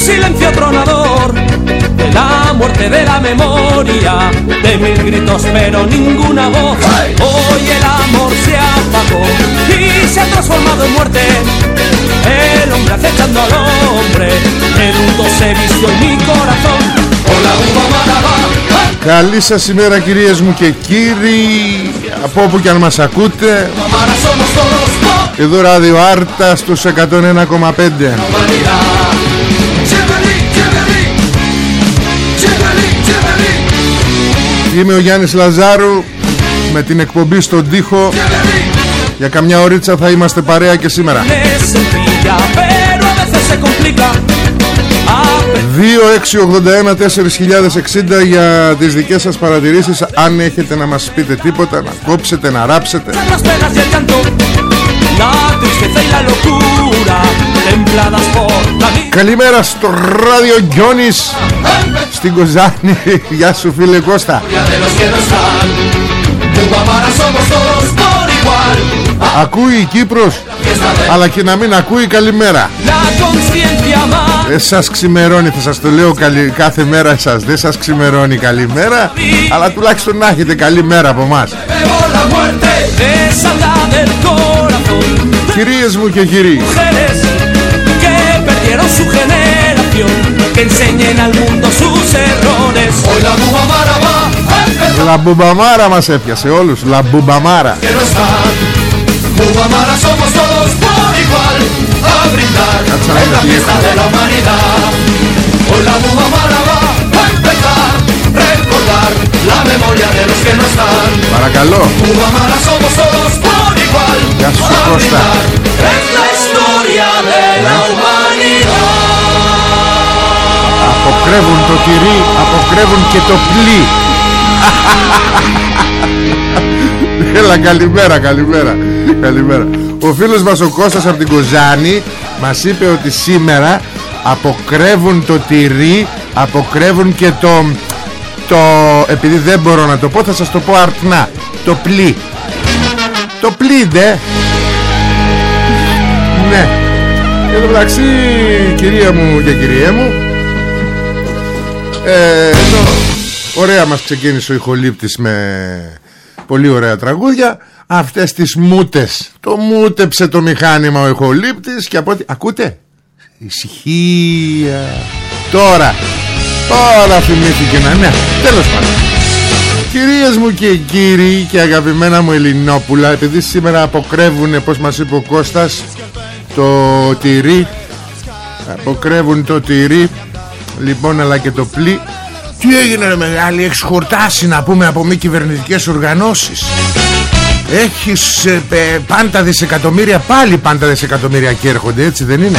silencio tronador, de la muerte de la memoria, de mil gritos pero ninguna voz. Hoy el amor se apagó y se ha transformado en muerte. El hombre acechando al hombre, el mundo se vistió en mi corazón. Hola, uva maraba. Καλή σας ημέρα κυρίες μου και κύριοι Από όπου και αν μας ακούτε Ahora somos todos por Εδώ ράδιο Άρτα στους 101,5 Είμαι ο Γιάννης Λαζάρου Με την εκπομπή στον τοίχο Chevrolet. Για καμιά ωρίτσα θα είμαστε παρέα και σήμερα Es sencilla, pero a veces se complica. A 2-681-4060 για τις δικές σας παρατηρήσεις Αν έχετε να μας πείτε τίποτα Να κόψετε, να ράψετε pesar las penas y el llanto, la tristeza y la locura, templadas por la vida. Καλημέρα στο ράδιο Γιόνης Στην Κοζάνη Γεια σου φίλε Κώστα de los que no están. Bubamara somos todos por igual. Ακούει η Κύπρος Αλλά και να μην ακούει καλημέρα La conciencia más. Δεν σας ξημερώνει Θα σας το λέω καλη... κάθε μέρα σας Δεν σας ξημερώνει καλημέρα Αλλά τουλάχιστον να έχετε καλημέρα από μας Veo la muerte, desata del corazón. Κυρίες μου και κύριοι enseñen al mundo sus errores. Hoy la bubamara va a empezar. La bubamara más efiaceolus, la bubamara. Quiero estar, bubamara somos todos por igual, a brindar Cachame en la fiesta de la humanidad. Hoy la bubamara va a empezar, recordar la memoria de los que no están. Para calor. Bubamara somos todos por igual, a brindar en la historia de la humanidad. Αποκρεύουν το τυρί Αποκρεύουν και το πλή Έλα καλημέρα καλημέρα Καλημέρα. Ο φίλος μας ο Κώστας από την Κοζάνη Μας είπε ότι σήμερα Αποκρεύουν το τυρί Αποκρεύουν και το Το Επειδή δεν μπορώ να το πω Θα σας το πω αρτνά Το πλή Το πλή ντε Ναι. Εν τω μεταξύ κυρία μου και κυριέ μου ε, εδώ, ωραία μας ξεκίνησε ο ηχολήπτης με πολύ ωραία τραγούδια. Αυτές τις μούτες. Το μούτεψε το μηχάνημα ο ηχολήπτης Και από ό,τι... Ακούτε; Ησυχία. Τώρα Τώρα θυμήθηκε να ναι Τέλος πάντων. Κυρίες μου και κύριοι και αγαπημένα μου Ελληνόπουλα Επειδή σήμερα αποκρεύουν πως μας είπε ο Κώστας Το τυρί Αποκρεύουν το τυρί Λοιπόν αλλά και το πλή Τι έγινε ρε μεγάλη Έχεις χορτάσει να πούμε από μη κυβερνητικές οργανώσεις. Έχεις ε, ε, πάντα δισεκατομμύρια Πάλι πάντα δισεκατομμύρια και έρχονται έτσι δεν είναι;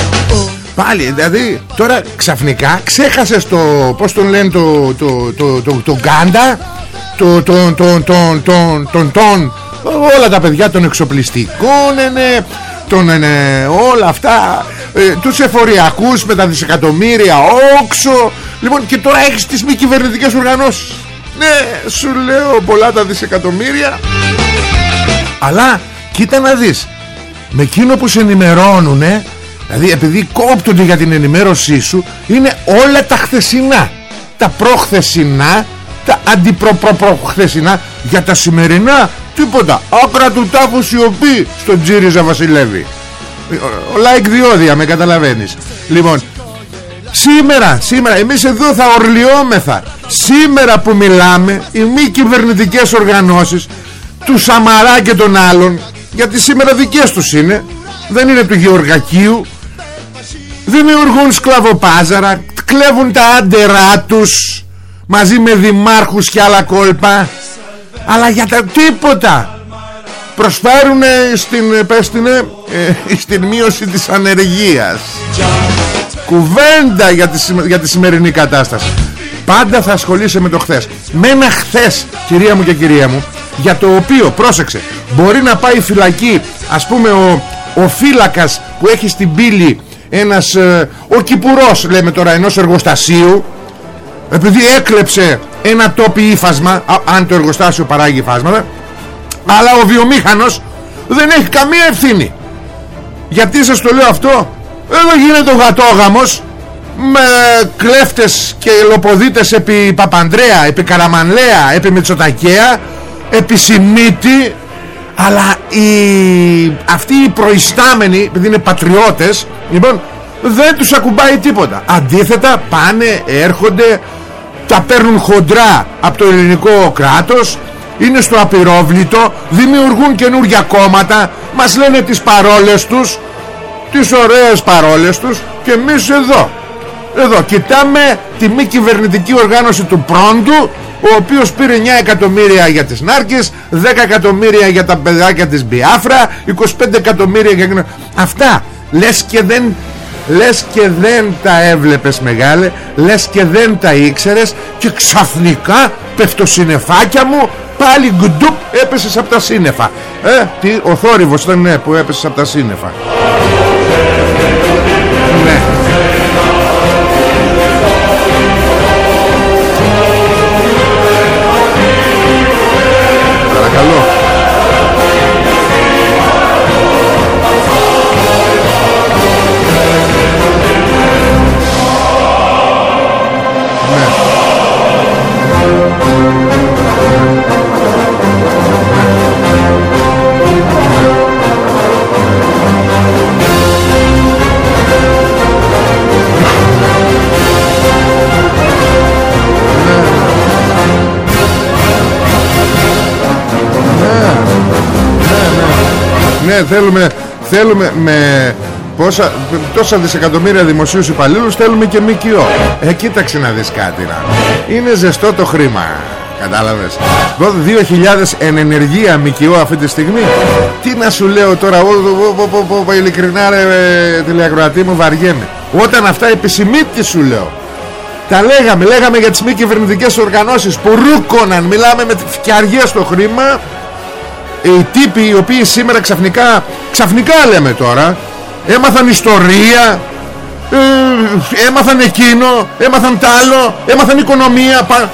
Πάλι δηλαδή τώρα ξαφνικά ξέχασες το Πώς τον λένε το, το, το, το, το Γκάντα το, το, το, το, το, τον, τον, όλα τα παιδιά των εξοπλιστικών είναι, τον, είναι, όλα αυτά ε, τους εφοριακούς με τα δισεκατομμύρια όξο. Λοιπόν και τώρα έχεις τις μη κυβερνητικές οργανώσεις. Ναι σου λέω πολλά τα δισεκατομμύρια. Αλλά κοίτα να δεις με εκείνο που σε ενημερώνουνε δηλαδή επειδή κόπτονται για την ενημέρωσή σου είναι όλα τα χθεσινά. Τα προχθεσινά τα αντιπροπροχθεσινά για τα σημερινά τίποτα. Άκρα του τάφου σιωπή στον Τζίριζα βασιλεύει. Ο like διόδια με καταλαβαίνεις. Λοιπόν σήμερα σήμερα εμείς εδώ θα ορλιόμεθα. Σήμερα που μιλάμε οι μη κυβερνητικές οργανώσεις του Σαμαρά και των άλλων γιατί σήμερα δικές τους είναι δεν είναι του Γεωργακίου δημιουργούν σκλαβοπάζαρα κλέβουν τα άντερά τους μαζί με δημάρχους και άλλα κόλπα αλλά για τα τίποτα. Προσφέρουν στην, πέστηνε, ε, στην μείωση της ανεργίας. Κουβέντα για τη, για τη σημερινή κατάσταση. Πάντα θα ασχολείσαι με το χθες. Με ένα χθες κυρία μου και κυρία μου για το οποίο πρόσεξε μπορεί να πάει φυλακή ας πούμε ο, ο φύλακας που έχει στην πύλη ένας ε, ο κυπουρός λέμε τώρα ενός εργοστασίου επειδή έκλεψε ένα τόπι ύφασμα αν το εργοστάσιο παράγει υφάσματα αλλά ο βιομήχανος δεν έχει καμία ευθύνη γιατί σας το λέω αυτό; Εδώ γίνεται ο γατόγαμος με κλέφτες και ελοποδίτες επί Παπανδρέα, επί Καραμανλέα, επί Μητσοτακέα, επί Σιμίτη, αλλά οι... αυτοί οι προϊστάμενοι, επειδή είναι πατριώτες, λοιπόν, δεν τους ακουμπάει τίποτα. Αντίθετα πάνε, έρχονται, τα παίρνουν χοντρά από το ελληνικό κράτος, είναι στο απειρόβλητο, δημιουργούν καινούργια κόμματα, μας λένε τις παρόλες τους, τις ωραίες παρόλες τους και εμείς εδώ. Εδώ κοιτάμε τη μη κυβερνητική οργάνωση του Πρόντου ο οποίος πήρε 9 εκατομμύρια για τις Νάρκες 10 εκατομμύρια για τα παιδάκια της Μπιάφρα 25 εκατομμύρια για... αυτά λες και δεν λες και δεν τα έβλεπες μεγάλε λες και δεν τα ήξερες και ξαφνικά πεφτοσυνεφάκια μου πάλι γκντουπ έπεσες από τα σύννεφα. Ε, τι, ο θόρυβος ήταν ναι, που έπεσες από τα σύννεφα ναι θέλουμε Θέλουμε με πόσα, τόσα δισεκατομμύρια δημοσίους υπαλλήλους Θέλουμε και ΜΚΟ. Ε κοίταξε να δεις κάτι να. Είναι ζεστό το χρήμα Κατάλαβες. 2.000 εν ενεργεία ΜΚΟ αυτή τη στιγμή. Τι να σου λέω τώρα Ειλικρινά ρε τηλεακροατή μου βαριέμαι. Όταν αυτά επισημίτη σου λέω. Τα λέγαμε, λέγαμε για τις μη κυβερνητικές οργανώσεις που ρούκοναν, μιλάμε με φτιαριές στο χρήμα οι τύποι οι οποίοι σήμερα ξαφνικά ξαφνικά λέμε τώρα έμαθαν ιστορία ε, έμαθαν εκείνο έμαθαν τ' άλλο έμαθαν οικονομία πα...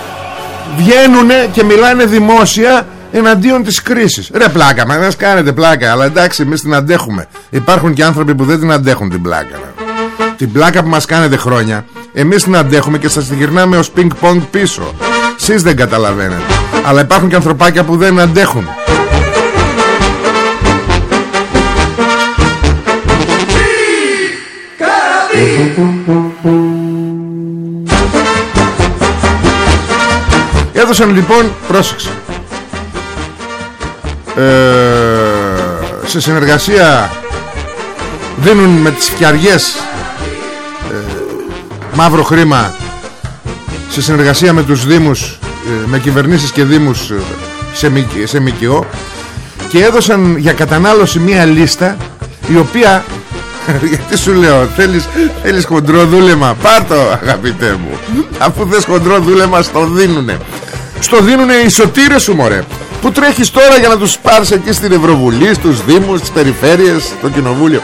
βγαίνουνε και μιλάνε δημόσια εναντίον της κρίσης. Ρε πλάκα μας κάνετε πλάκα αλλά εντάξει εμείς την αντέχουμε. Υπάρχουν και άνθρωποι που δεν την αντέχουν την πλάκα την πλάκα που μας κάνετε χρόνια εμείς την αντέχουμε και σας τη γυρνάμε ως πινκ πονγκ πίσω. Εσείς δεν καταλαβαίνετε. Αλλά υπάρχουν και ανθρωπάκια που δεν αντέχουν Έδωσαν λοιπόν πρόσεξε. Ε, σε συνεργασία δίνουν με τις φτιαριές ε, μαύρο χρήμα σε συνεργασία με τους δήμους ε, με κυβερνήσεις και δήμους σε, σε ΜΚΟ και έδωσαν για κατανάλωση μία λίστα η οποία γιατί σου λέω θέλεις, θέλεις χοντρό δούλεμα. Πάρ' το αγαπητέ μου. Αφού θες χοντρό δούλεμα στο δίνουνε. Στο δίνουνε οι σωτήρες σου μωρέ. Που τρέχεις τώρα για να τους πάρεις εκεί στην Ευρωβουλή στους Δήμους, στις περιφέρειες στο Κοινοβούλιο.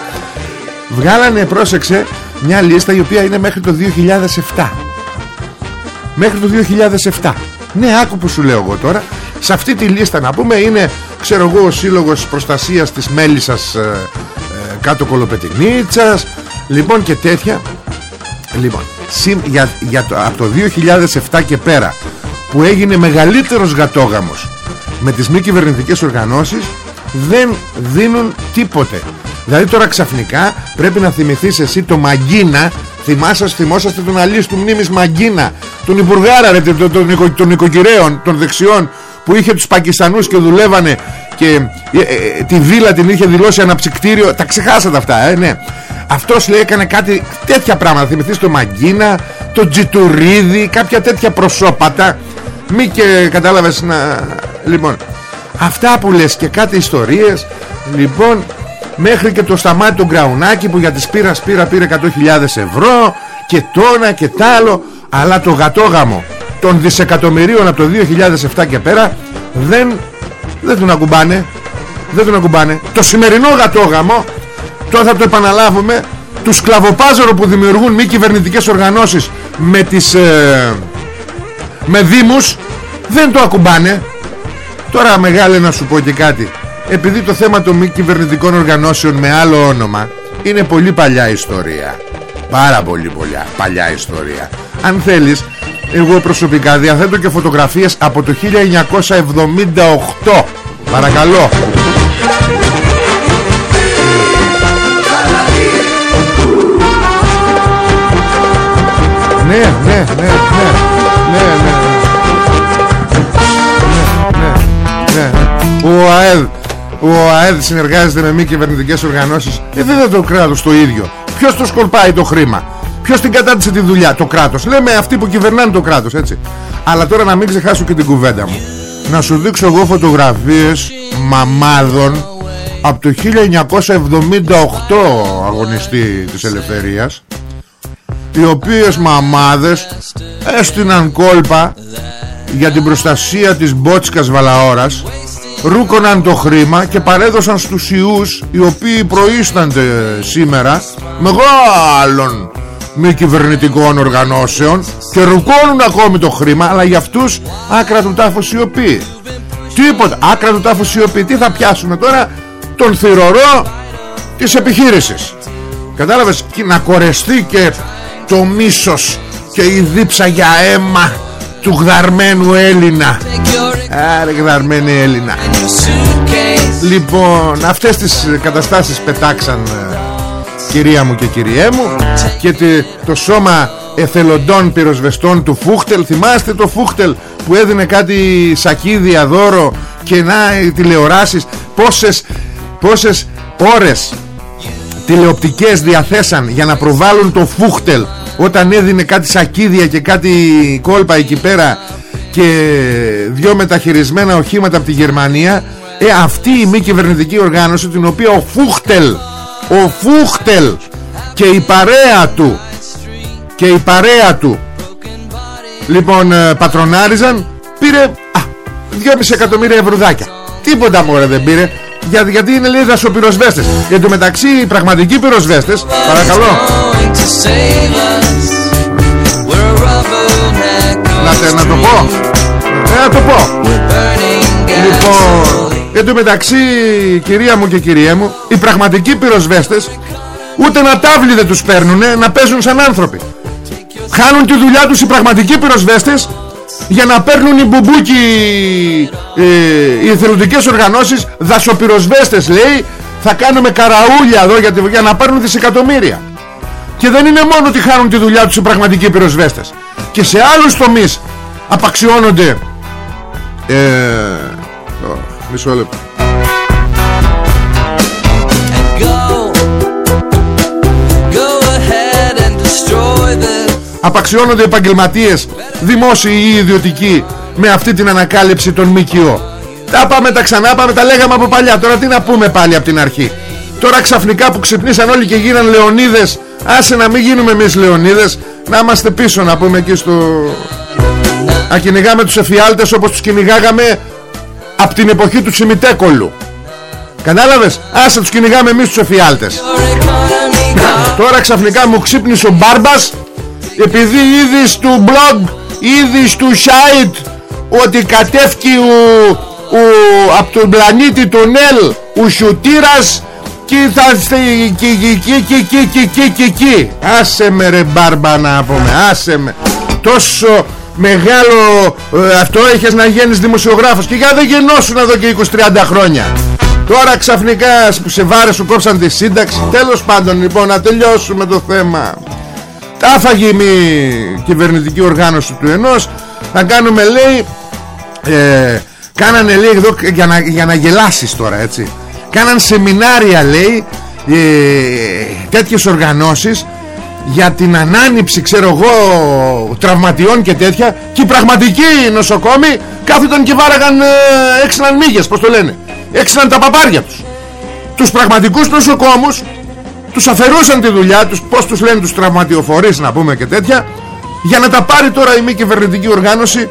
Βγάλανε πρόσεξε μια λίστα η οποία είναι μέχρι το 2007 μέχρι το 2007 ναι άκου που σου λέω εγώ τώρα. Σε αυτή τη λίστα να πούμε είναι ξέρω εγώ ο Σύλλογος Προστασίας της Μέλισσας ε, ε, κάτω Κολοπετινίτσας λοιπόν και τέτοια. Λοιπόν για, για το, από το 2007 και πέρα που έγινε μεγαλύτερος γατόγαμος με τις μη κυβερνητικές οργανώσεις δεν δίνουν τίποτε. Δηλαδή τώρα ξαφνικά πρέπει να θυμηθείς εσύ το Μαγκίνα. Θυμάσαι, θυμόσαστε τον αλής του μνήμης Μαγκίνα τον Υπουργάρα ρε, τον, τον, τον, τον των δεξιών που είχε τους Πακιστανούς και δουλεύανε και ε, ε, ε, τη βίλα την είχε δηλώσει αναψυκτήριο. Τα ξεχάσατε αυτά ε, ναι. Αυτός λέει έκανε κάτι τέτοια πράγματα. Θυμηθείς το Μαγκίνα το Τζιτουρίδη κάποια τέτοια προσώπατα. Μη και κατάλαβες να λοιπόν αυτά που λες και κάτι ιστορίες λοιπόν μέχρι και το σταμάτη του Γκραουνάκη που για τη σπήρα σπήρα πήρε 100.000 ευρώ και τόνα και τ' άλλο αλλά το γατόγαμο των δισεκατομμυρίων από το 2007 και πέρα δεν, δεν τον ακουμπάνε δεν τον ακουμπάνε το σημερινό γατόγαμο τώρα θα το επαναλάβουμε τους σκλαβοπάζερο που δημιουργούν μη κυβερνητικές οργανώσεις με τις ε, με δήμους δεν το ακουμπάνε. Τώρα μεγάλε να σου πω και κάτι. Επειδή το θέμα των μη κυβερνητικών οργανώσεων με άλλο όνομα είναι πολύ παλιά ιστορία. Πάρα πολύ παλιά, παλιά ιστορία. Αν θέλεις εγώ προσωπικά διαθέτω και φωτογραφίες από το 1978 Παρακαλώ. Ναι ναι, ναι, ναι, ναι, ναι, ναι, ναι, ναι, ναι, Ο ΑΕΔ, ο ΑΕΔ συνεργάζεται με μη κυβερνητικές οργανώσεις. Ε, δεν θα το κράτος το ίδιο. Ποιος το σκορπάει το χρήμα; Ποιος την κατάτησε τη δουλειά, το κράτος. Λέμε αυτοί που κυβερνάνε το κράτος, έτσι. Αλλά τώρα να μην ξεχάσω και την κουβέντα μου. Να σου δείξω εγώ φωτογραφίες μαμάδων από το 1978 αγωνιστή της ελευθερίας οι οποίες μαμάδες έστειναν κόλπα για την προστασία της μπότσκας Βαλαόρας ρούκοναν το χρήμα και παρέδωσαν στους ιούς οι οποίοι προείστανται σήμερα μεγάλων μη κυβερνητικών οργανώσεων και ρουκώνουν ακόμη το χρήμα αλλά για αυτούς άκρα του τάφου σιωπή. Τίποτα. Άκρα του τάφου σιωπή. Τι θα πιάσουμε τώρα; Τον θηρορό της επιχείρησης. Κατάλαβες; Να κορεστεί και το μίσος και η δίψα για αίμα του γδαρμένου Έλληνα. Άρε γδαρμένη Έλληνα. Λοιπόν αυτές τις καταστάσεις πετάξαν ε, κυρία μου και κυριέ μου και το σώμα εθελοντών πυροσβεστών του Φούχτελ. Θυμάστε το Φούχτελ που έδινε κάτι σακίδια δώρο και να οι τηλεοράσεις πόσες, πόσες ώρες τηλεοπτικές διαθέσαν για να προβάλλουν το Φούχτελ όταν έδινε κάτι σακίδια και κάτι κόλπα εκεί πέρα και δυο μεταχειρισμένα οχήματα από τη Γερμανία. Ε, αυτή η μη κυβερνητική οργάνωση την οποία ο Φούχτελ ο Φούχτελ και η παρέα του. Και η παρέα του. Λοιπόν ε, πατρονάριζαν πήρε α, 2,5 εκατομμύρια ευρουδάκια. Τίποτα μωρέ δεν πήρε. Για, γιατί είναι λέει δασοπυροσβέστες. Και το μεταξύ οι πραγματικοί πυροσβέστες παρακαλώ. Να, να το πω. Ε, να το πω. Λοιπόν Εν τω μεταξύ κυρία μου και κυρία μου Οι πραγματικοί πυροσβέστες Ούτε να τάβλοι δεν τους παίρνουνε Να παίζουν σαν άνθρωποι. Χάνουν τη δουλειά τους οι πραγματικοί πυροσβέστες Για να παίρνουν οι μπουμπούκοι ε, Οι εθελοντικές οργανώσεις. Δασοπυροσβέστες λέει Θα κάνουμε καραούλια εδώ για, για να παίρνουν δισεκατομμύρια. Και δεν είναι μόνο ότι χάνουν τη δουλειά τους οι πραγματικοί πυροσβέστες. Και σε άλλους τομείς Απαξιώνονται ε, Μισό λεπτό. Απαξιώνονται επαγγελματίες Δημόσιοι ή ιδιωτικοί Με αυτή την ανακάλυψη των ΜΚΟ. Τα πάμε τα ξανά πάμε τα λέγαμε από παλιά. Τώρα τι να πούμε πάλι από την αρχή. Τώρα ξαφνικά που ξυπνήσαν όλοι και γίναν Λεωνίδες Άσε να μην γίνουμε εμείς Λεωνίδες Να είμαστε πίσω να πούμε εκεί στο Να κυνηγάμε τους εφιάλτες όπως τους κυνηγάγαμε Από την εποχή του Τσιμιτέκολου Κατάλαβες; Άσε τους κυνηγάμε εμείς τους εφιάλτες. Τώρα ξαφνικά μου ξύπνησε ο Μπάρμπας Επειδή είδη του blog Είδη του site Ότι κατεύχει ο, ο, από τον πλανήτη του Νέλ ο Σιουτήρας και θα και και. Άσε με ρε μπάρμπα να πούμε άσε με. Τόσο μεγάλο αυτό έχεις να γίνεις δημοσιογράφος. Και για δεν γεννώσουν εδώ και 20-30 χρόνια. Τώρα ξαφνικά που σε βάρες σου κόψαν τη σύνταξη. Τέλος πάντων λοιπόν να τελειώσουμε το θέμα. Τα άφαγε η κυβερνητική οργάνωση του ενός. Θα κάνουμε λέει ε, κάνανε λέει εδώ για να, για να γελάσεις τώρα έτσι. Κάναν σεμινάρια λέει ε, τέτοιες οργανώσεις για την ανάνυψη ξέρω εγώ τραυματιών και τέτοια και οι πραγματικοί νοσοκόμοι κάθονταν και βάραγαν ε, έξιναν μύγες πως το λένε έξιναν τα παπάρια τους. Τους πραγματικούς νοσοκόμους τους αφαιρούσαν τη δουλειά τους πως τους λένε τους τραυματιοφορείς να πούμε και τέτοια για να τα πάρει τώρα η μη κυβερνητική οργάνωση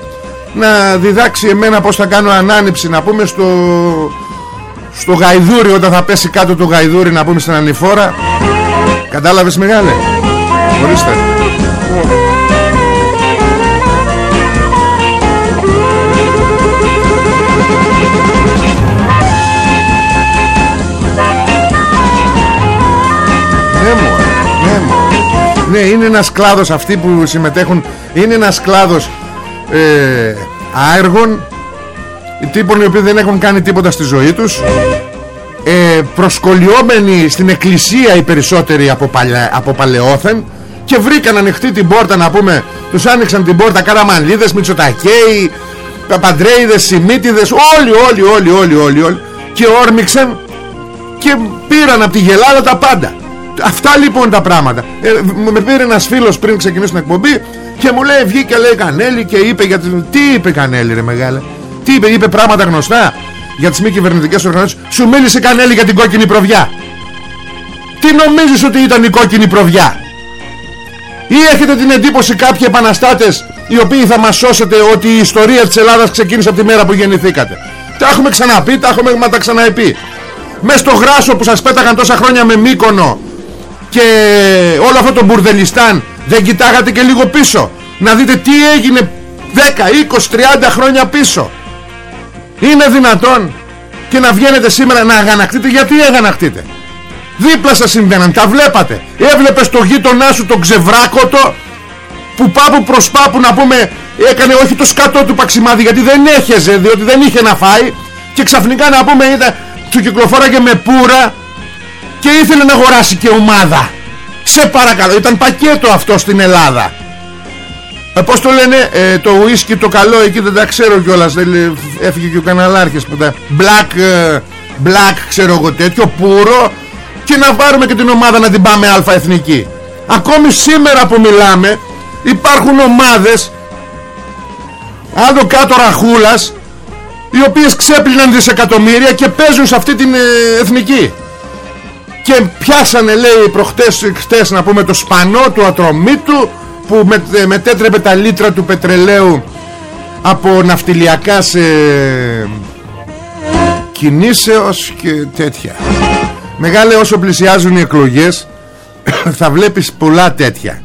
να διδάξει εμένα πως θα κάνω ανάνυψη να πούμε στο στο γαϊδούρι όταν θα πέσει κάτω το γαϊδούρι να πούμε στην ανηφόρα. Κατάλαβες μεγάλε; Ορίστε Ναι μου, ναι μου Ναι είναι ένας κλάδος αυτοί που συμμετέχουν Είναι ένας κλάδος ε, άεργων τύπων οι οποίοι δεν έχουν κάνει τίποτα στη ζωή τους. Ε, προσκολιόμενοι στην εκκλησία οι περισσότεροι από, παλαι, από παλαιόθεν και βρήκαν ανοιχτή την πόρτα να πούμε τους άνοιξαν την πόρτα καραμανλίδες, μητσοτακέοι παπαντρέιδες, σημίτιδες όλοι όλοι όλοι όλοι όλοι, όλοι και όρμηξαν και πήραν από τη γελάδα τα πάντα αυτά λοιπόν τα πράγματα ε, με πήρε ένας φίλος πριν ξεκινήσει την εκπομπή και μου λέει βγήκε λέει Κανέλη και είπε για την... τι είπε Κανέλη ρε μεγάλε; Τι είπε, είπε πράγματα γνωστά για τις μη κυβερνητικές οργανώσεις. Σου μίλησε κανέλη για την κόκκινη προβιά. Τι νομίζεις ότι ήταν η κόκκινη προβιά; Ή έχετε την εντύπωση κάποιοι επαναστάτες οι οποίοι θα μας σώσετε ότι η ιστορία της Ελλάδας ξεκίνησε από τη μέρα που γεννηθήκατε; Τα έχουμε ξαναπεί, τα έχουμε μα τα ξαναεπεί. Μες στο γράσο που σας πέταγαν τόσα χρόνια με μήκονο και όλο αυτό το μπουρδελιστάν δεν κοιτάγατε και λίγο πίσω; Να δείτε τι έγινε 10, 20, 30 χρόνια πίσω είναι δυνατόν και να βγαίνετε σήμερα να αγανακτείτε; Γιατί αγανακτείτε; Δίπλα σας συμβαίναν τα βλέπατε. Έβλεπες το γείτονά σου τον ξεβράκωτο που πάπου προς πάπου να πούμε έκανε όχι το σκατό του παξιμάδι γιατί δεν έχεζε διότι δεν είχε να φάει. Και ξαφνικά να πούμε ήταν, του κυκλοφόραγε με πουρα και ήθελε να αγοράσει και ομάδα. Σε παρακαλώ ήταν πακέτο αυτό στην Ελλάδα. Ε, πώς το λένε ε, το ουίσκι το καλό εκεί δεν τα ξέρω κιόλας δεν, έφυγε και ο καναλάρχης που τα black, ε, black ξέρω εγώ τέτοιο πουρο και να πάρουμε και την ομάδα να την πάμε αλφα εθνική. Ακόμη σήμερα που μιλάμε υπάρχουν ομάδες άλλο κάτω ραχούλας οι οποίες ξέπλυναν δισεκατομμύρια και παίζουν σε αυτή την ε, εθνική. Και πιάσανε λέει προχτές χτες να πούμε το σπανό του ατρωμίτου που με, μετέτρεπε τα λίτρα του πετρελαίου από ναυτιλιακάς σε κινήσεως και τέτοια Μεγάλε όσο πλησιάζουν οι εκλογές θα βλέπεις πολλά τέτοια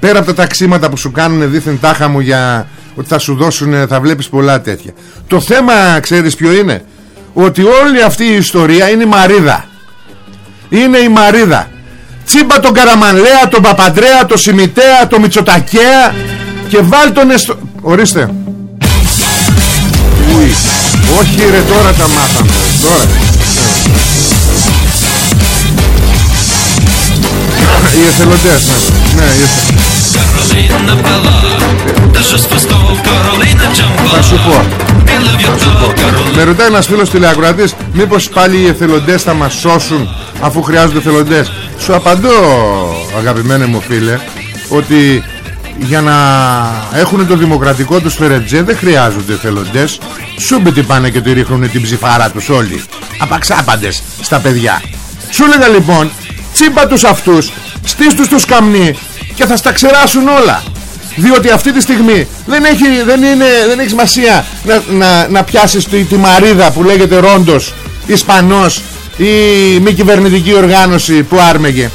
Πέρα από τα ταξίματα που σου κάνουν δίθεν τάχα μου για ότι θα σου δώσουν θα βλέπεις πολλά τέτοια Το θέμα ξέρεις ποιο είναι; Ότι όλη αυτή η ιστορία είναι η Μαρίδα Είναι η Μαρίδα Τσίμπα τον Καραμανλέα, τον Παπαντρέα, τον Σιμιτέα, τον Μητσοτακέα και βάλ τον εστω... Ορίστε. Ουι. Όχι ρε τώρα τα μάθαμε. Τώρα. Οι εθελοντές, ναι. Ναι, οι Θα σου πω. Με ρωτάει ένας φίλος τηλεακροατής Μήπως πάλι οι εθελοντές θα μας σώσουν Αφού χρειάζονται εθελοντές. Σου απαντώ αγαπημένε μου φίλε Ότι για να έχουν το δημοκρατικό τους φερετζέ δεν χρειάζονται θελοντές Σούμπιτι πάνε και τη ρίχνουν την ψηφάρα τους όλοι. Απαξάπαντες στα παιδιά. Σου λέγα λοιπόν τσίμπα τους αυτούς Στήσ' τους καμνί Και θα στα ξεράσουν όλα. Διότι αυτή τη στιγμή δεν έχει, δεν είναι, δεν έχει σημασία να, να, να πιάσεις τη, τη μαρίδα που λέγεται Ρόντος Ισπανός ή μη κυβερνητική οργάνωση που άρμεγε.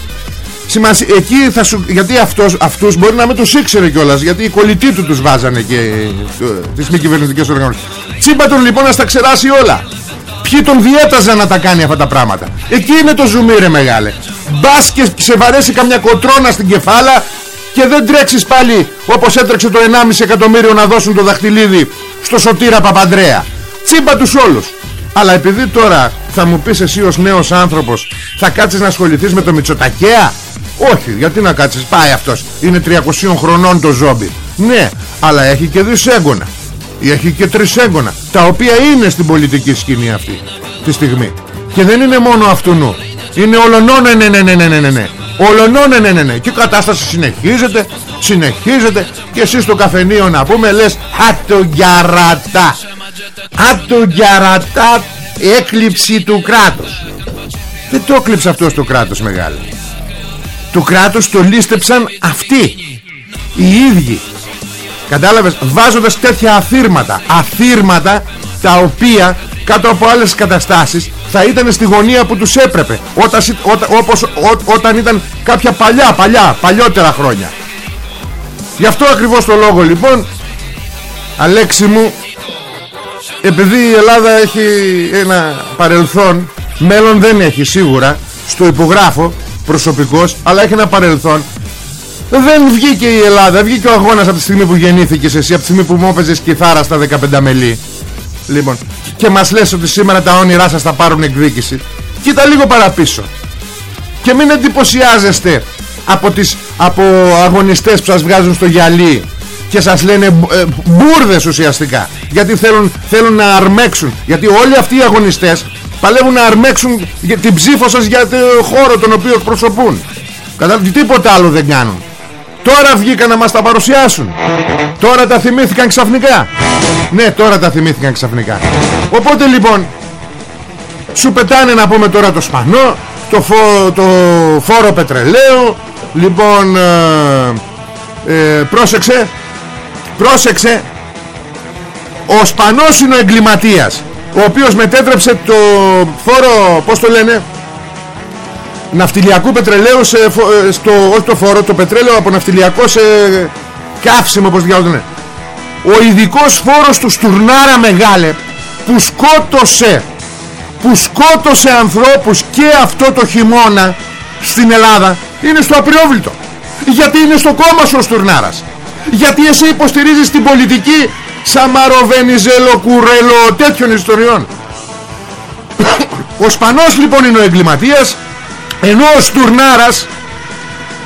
Σημασία, εκεί θα σου, γιατί αυτός, αυτούς μπορεί να μην τους ήξερε κιόλας, γιατί οι κολλητοί του τους βάζανε και ε, τις μη κυβερνητικές οργανώσεις. Τσίμπα τον λοιπόν να στα ξεράσει όλα. Ποιοι τον διέταζαν να τα κάνει αυτά τα πράγματα. Εκεί είναι το ζουμί μεγάλε Μπας και σε βαρέσει καμιά κοτρώνα στην κεφάλα Και δεν τρέξεις πάλι όπως έτρεξε το 1,5 εκατομμύριο να δώσουν το δαχτυλίδι Στο Σωτήρα Παπαντρέα Τσίμπα τους όλους. Αλλά επειδή τώρα θα μου πεις εσύ ως νέος άνθρωπος Θα κάτσεις να ασχοληθείς με το Μητσοτακέα; Όχι, γιατί να κάτσεις, πάει αυτός. Είναι 300 χρονών το ζόμπι. Ναι, αλλά έχει και δυσέγγωνα. Έχει και τρισέγγωνα Τα οποία είναι στην πολιτική σκηνή αυτή Τη στιγμή. Και δεν είναι μόνο αυτού νου Είναι ολονό ναι ναι ναι ναι ναι ναι ναι Ολονό ναι ναι ναι ναι. Και η κατάσταση συνεχίζεται Συνεχίζεται. Και εσύ στο καφενείο να πούμε λες Ατογκιαρατά Ατογκιαρατά Έκλειψη του κράτους. Δεν το έκλειψε αυτός το κράτος μεγάλο του κράτους το λίστεψαν αυτοί οι ίδιοι. Κατάλαβες βάζοντας τέτοια αθήρματα αθήρματα τα οποία κάτω από άλλες καταστάσεις θα ήταν στη γωνία που τους έπρεπε όταν, όπως, όταν ήταν κάποια παλιά παλιά παλιότερα χρόνια. Γι' αυτό ακριβώς το λόγο λοιπόν Αλέξη μου επειδή η Ελλάδα έχει ένα παρελθόν μέλλον δεν έχει σίγουρα στο υπογράφω προσωπικός αλλά έχει ένα παρελθόν δεν βγήκε η Ελλάδα βγήκε ο αγώνας από τη στιγμή που γεννήθηκες εσύ από τη στιγμή που μου έπαιζες κιθάρα στα 15 μελή λοιπόν και μας λες ότι σήμερα τα όνειρά σας θα πάρουν εκδίκηση. Κοίτα λίγο παραπίσω. Και μην εντυπωσιάζεστε από, τις, από αγωνιστές που σας βγάζουν στο γυαλί και σας λένε ε, μπουρδες ουσιαστικά. Γιατί θέλουν, θέλουν να αρμέξουν. Γιατί όλοι αυτοί οι αγωνιστές παλεύουν να αρμέξουν την ψήφο σας για το χώρο τον οποίο προσωπούν Κατάλαβε τίποτα άλλο δεν κάνουν. Τώρα βγήκαν να μας τα παρουσιάσουν. Τώρα τα θυμήθηκαν ξαφνικά. Ναι τώρα τα θυμήθηκαν ξαφνικά Οπότε λοιπόν Σου πετάνε να πούμε τώρα το σπανό Το, το φόρο πετρελαίου. Λοιπόν ε, ε, Πρόσεξε Πρόσεξε. Ο σπανός είναι ο εγκληματίας ο οποίος μετέτρεψε το φόρο, πώς το λένε, ναυτιλιακού πετρελαίου σε, ε, στο, όχι το φόρο, το πετρέλαιο από ναυτιλιακό σε καύσιμο, όπως διάλογο Ο ειδικός φόρος του Στουρνάρα Μεγάλε που σκότωσε που σκότωσε ανθρώπους και αυτό το χειμώνα στην Ελλάδα είναι στο απριόβλητο γιατί είναι στο κόμμα σου ο Στουρνάρας. Γιατί εσύ υποστηρίζεις την πολιτική Σαμάρο, Βενιζέλο, Κουρέλο τέτοιων ιστοριών. Ο Σπανός λοιπόν είναι ο εγκληματίας ενώ ο Στουρνάρας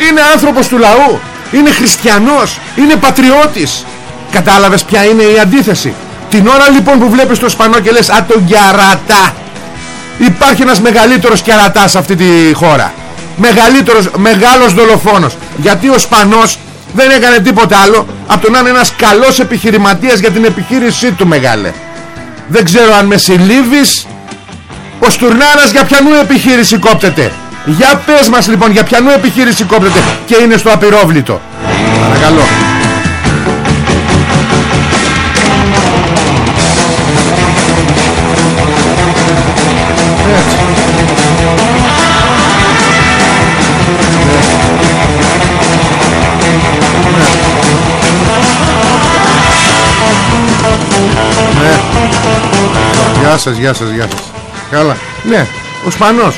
είναι άνθρωπος του λαού είναι χριστιανός είναι πατριώτης. Κατάλαβες ποια είναι η αντίθεση; Την ώρα λοιπόν που βλέπεις το Σπανό και λες α τον Κιαρατά υπάρχει ένας μεγαλύτερος Κιαρατάς σε αυτή τη χώρα. Μεγαλύτερος, μεγάλος δολοφόνος. Γιατί ο Σπανός δεν έκανε τίποτα άλλο από το να είναι ένας καλός επιχειρηματίας για την επιχείρησή του μεγάλε. Δεν ξέρω αν με συλλήβεις. Ο Στουρνάρας για ποιανού επιχείρηση κόπτεται; Για πες μας λοιπόν για ποιανού επιχείρηση κόπτεται και είναι στο απειρόβλητο. Παρακαλώ Γεια σας, γεια σας, γεια σας. Καλά, ναι, ο Σπανός.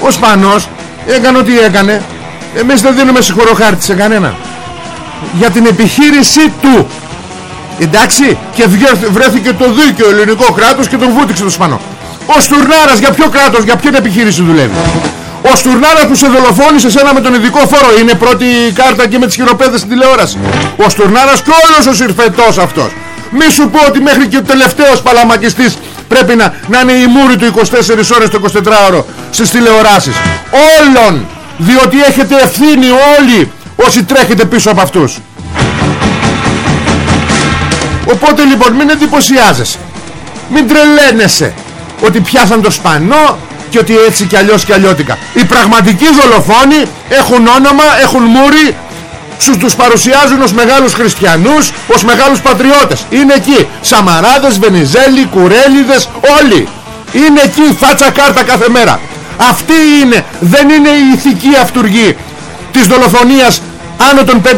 Ο Σπανός έκανε ό,τι έκανε. Εμείς δεν δίνουμε συγχωροχάρτη σε κανένα. Για την επιχείρησή του. Εντάξει Και βρέθηκε το δίκαιο ελληνικό κράτος Και τον βούτυξε το Σπανό. Ο Στουρνάρας για ποιο κράτος, για ποια επιχείρηση δουλεύει; Ο Στουρνάρας που σε δολοφόνησε σένα με τον ειδικό φόρο Είναι πρώτη κάρτα και με τις χειροπέδες στην τηλεόραση. Ο Στουρνάρας και όλος ο συρφετός αυτός. Μη σου πω ότι μέχρι και ο τελευταίος παλαμακιστής πρέπει να, να είναι η μούρη του 24 ώρες το 24ωρο στις τηλεοράσεις. Όλων διότι έχετε ευθύνη όλοι όσοι τρέχετε πίσω από αυτούς. Οπότε λοιπόν μην εντυπωσιάζεσαι. Μην τρελαίνεσαι ότι πιάσαν το σπανό και ότι έτσι κι αλλιώς κι αλλιώτικα. Οι πραγματικοί δολοφόνοι έχουν όνομα, έχουν μούρη σου τους παρουσιάζουν ως μεγάλους χριστιανούς ως μεγάλους πατριώτες. Είναι εκεί Σαμαράδες, Βενιζέλοι, Κουρέλιδες όλοι. Είναι εκεί φάτσα κάρτα κάθε μέρα. Αυτή είναι δεν είναι η ηθική αυτούργη της δολοφονίας άνω των 5.000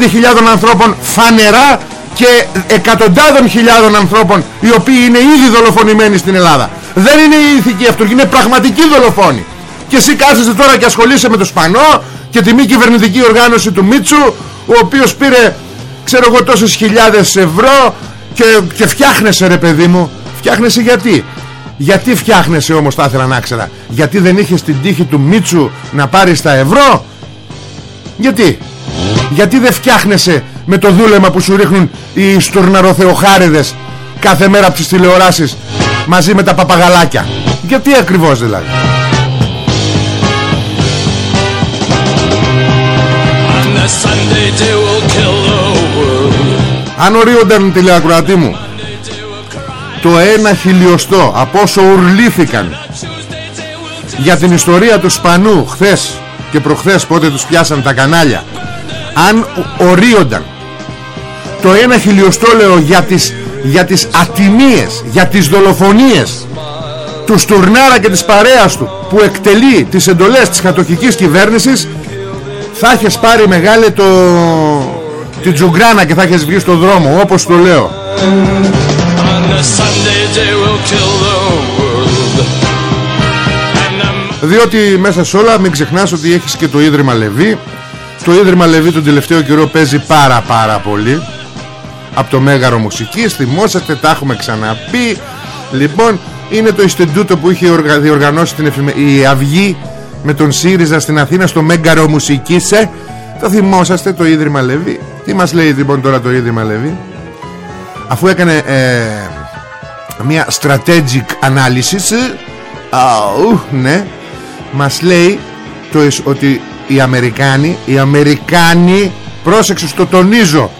ανθρώπων φανερά και εκατοντάδων χιλιάδων ανθρώπων οι οποίοι είναι ήδη δολοφονημένοι στην Ελλάδα. Δεν είναι η ηθική αυτούργη είναι πραγματική δολοφόνη και εσύ κάθεσαι τώρα και ασχολείσαι με το Σπανό και τη μη κυβερνητική οργάνωση του Μίτσου ο οποίος πήρε ξέρω εγώ τόσες χιλιάδες ευρώ και, και φτιάχνεσαι ρε παιδί μου. Φτιάχνεσαι γιατί; Γιατί φτιάχνεσαι όμως θα ήθελα να ξέρα; Γιατί δεν είχες την τύχη του Μίτσου να πάρεις τα ευρώ; Γιατί; Γιατί δεν φτιάχνεσαι με το δούλεμα που σου ρίχνουν οι στουρναροθεοχάριδες κάθε μέρα από τις τηλεοράσεις μαζί με τα παπαγαλάκια; Γιατί ακριβώς δηλαδή; Αν ορίονταν τηλεακροατή μου Το ένα χιλιοστό Από όσο ουρλήθηκαν Για την ιστορία του Σπανού Χθες και προχθές Πότε τους πιάσαν τα κανάλια Αν ορίονταν Το ένα χιλιοστό λέω Για τις, για τις ατιμίες Για τις δολοφονίες Του Στουρνάρα και της παρέας του Που εκτελεί τις εντολές της κατοχικής κυβέρνησης θα έχεις πάρει μεγάλη το... την τζουγκράνα και θα έχεις βγει στο δρόμο όπως το λέω. Διότι μέσα σε όλα μην ξεχνάς ότι έχεις και το Ίδρυμα Λεβί. Το Ίδρυμα Λεβί τον τελευταίο καιρό παίζει πάρα πάρα πολύ. Από το Μέγαρο Μουσικής θυμόσαστε τα έχουμε ξαναπεί. Λοιπόν είναι το Ιστεντούτο που είχε διοργανώσει την εφημε... η Αυγή με τον ΣΥΡΙΖΑ στην Αθήνα στο Μέγκαρο Μουσικής θα θυμόσαστε το Ίδρυμα Λεβί τι μας λέει λοιπόν τώρα το Ίδρυμα Λεβί αφού έκανε ε, μια strategic analysis uh, ναι μας λέει το, ότι οι Αμερικάνοι οι Αμερικάνοι πρόσεξε το τονίζω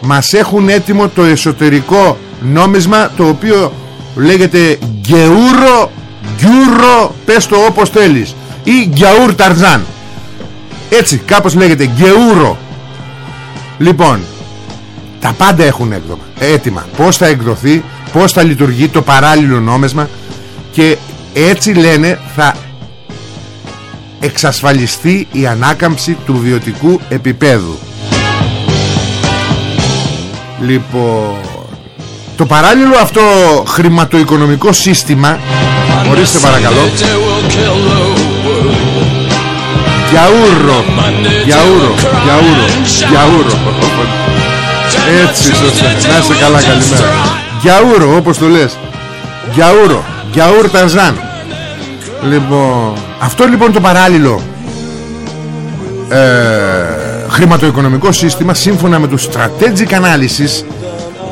μας έχουν έτοιμο το εσωτερικό νόμισμα το οποίο λέγεται γκεούρο γκιούρο πες το όπως θέλεις ή Γκιαούρ Ταρζάν. Έτσι κάπως λέγεται Γκεούρο. Λοιπόν τα πάντα έχουν έκδομα. Έτοιμα. Πως θα εκδοθεί πως θα λειτουργεί το παράλληλο νόμισμα και έτσι λένε θα εξασφαλιστεί η ανάκαμψη του βιωτικού επίπεδου. Λοιπόν το παράλληλο αυτό χρηματοοικονομικό σύστημα ορίστε παρακαλώ Γιαούρο. Γιαούρο Γιαούρο Γιαούρο. Έτσι σωστά Να είσαι καλά καλημέρα. Γιαούρο όπως το λες. Γιαούρο Γιαούρ Ταζάν Λοιπόν Αυτό λοιπόν το παράλληλο ε, Χρηματοοικονομικό σύστημα Σύμφωνα με το Strategic Analysis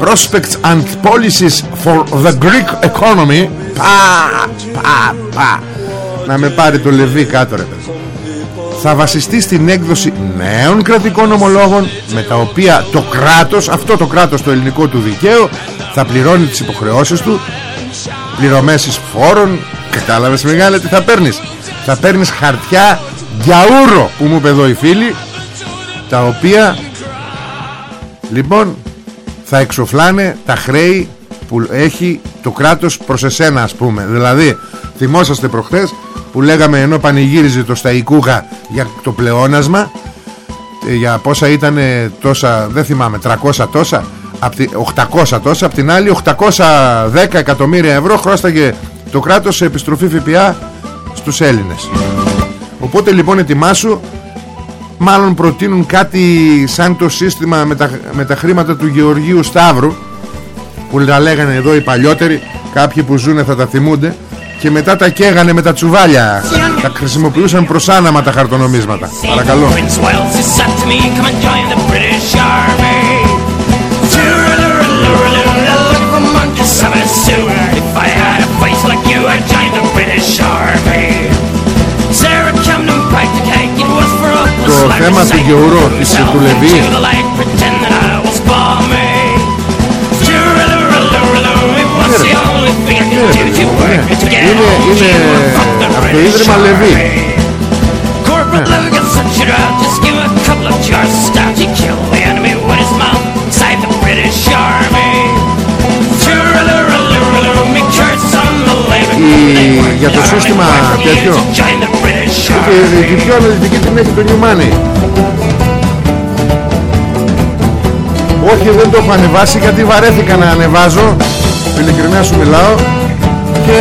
Prospects and Policies for the Greek Economy. Πα, πα, πα. Να με πάρει το λεβί κάτω ρε παιδί θα βασιστεί στην έκδοση νέων κρατικών ομολόγων με τα οποία το κράτος, αυτό το κράτος το ελληνικό του δικαίου θα πληρώνει τις υποχρεώσεις του πληρωμές φόρων κατάλαβες μεγάλε τι θα παίρνεις. Θα παίρνεις χαρτιά για ούρο που μου είπε εδώ οι φίλοι τα οποία λοιπόν θα εξοφλάνε τα χρέη που έχει το κράτος προς εσένα ας πούμε. Δηλαδή θυμόσαστε προχθές που λέγαμε ενώ πανηγύριζε το Σταϊκούχα για το πλεόνασμα ε, για πόσα ήταν τόσα δεν θυμάμαι 300 τόσα 800 τόσα απ' την άλλη 810 εκατομμύρια ευρώ χρώσταγε το κράτος σε επιστροφή ΦΠΑ στους Έλληνες. Οπότε λοιπόν ετοιμάσου. Μάλλον προτείνουν κάτι σαν το σύστημα με τα, με τα χρήματα του Γεωργίου Σταύρου που τα λέγανε εδώ οι παλιότεροι κάποιοι που ζουν θα τα θυμούνται και μετά τα καίγανε με τα τσουβάλια τα χρησιμοποιούσαν προς άναμα τα χαρτονομίσματα παρακαλώ Το θέμα του Γεωρό της του Λεβί sure it's on the label. Η- για το σύστημα τέτοιο. Join the British Και Army. η πιο αναλυτική την έχει το Νιουμάνι. Όχι δεν το έχω ανεβάσει γιατί βαρέθηκα να ανεβάζω Ειλικρινά σου μιλάω Και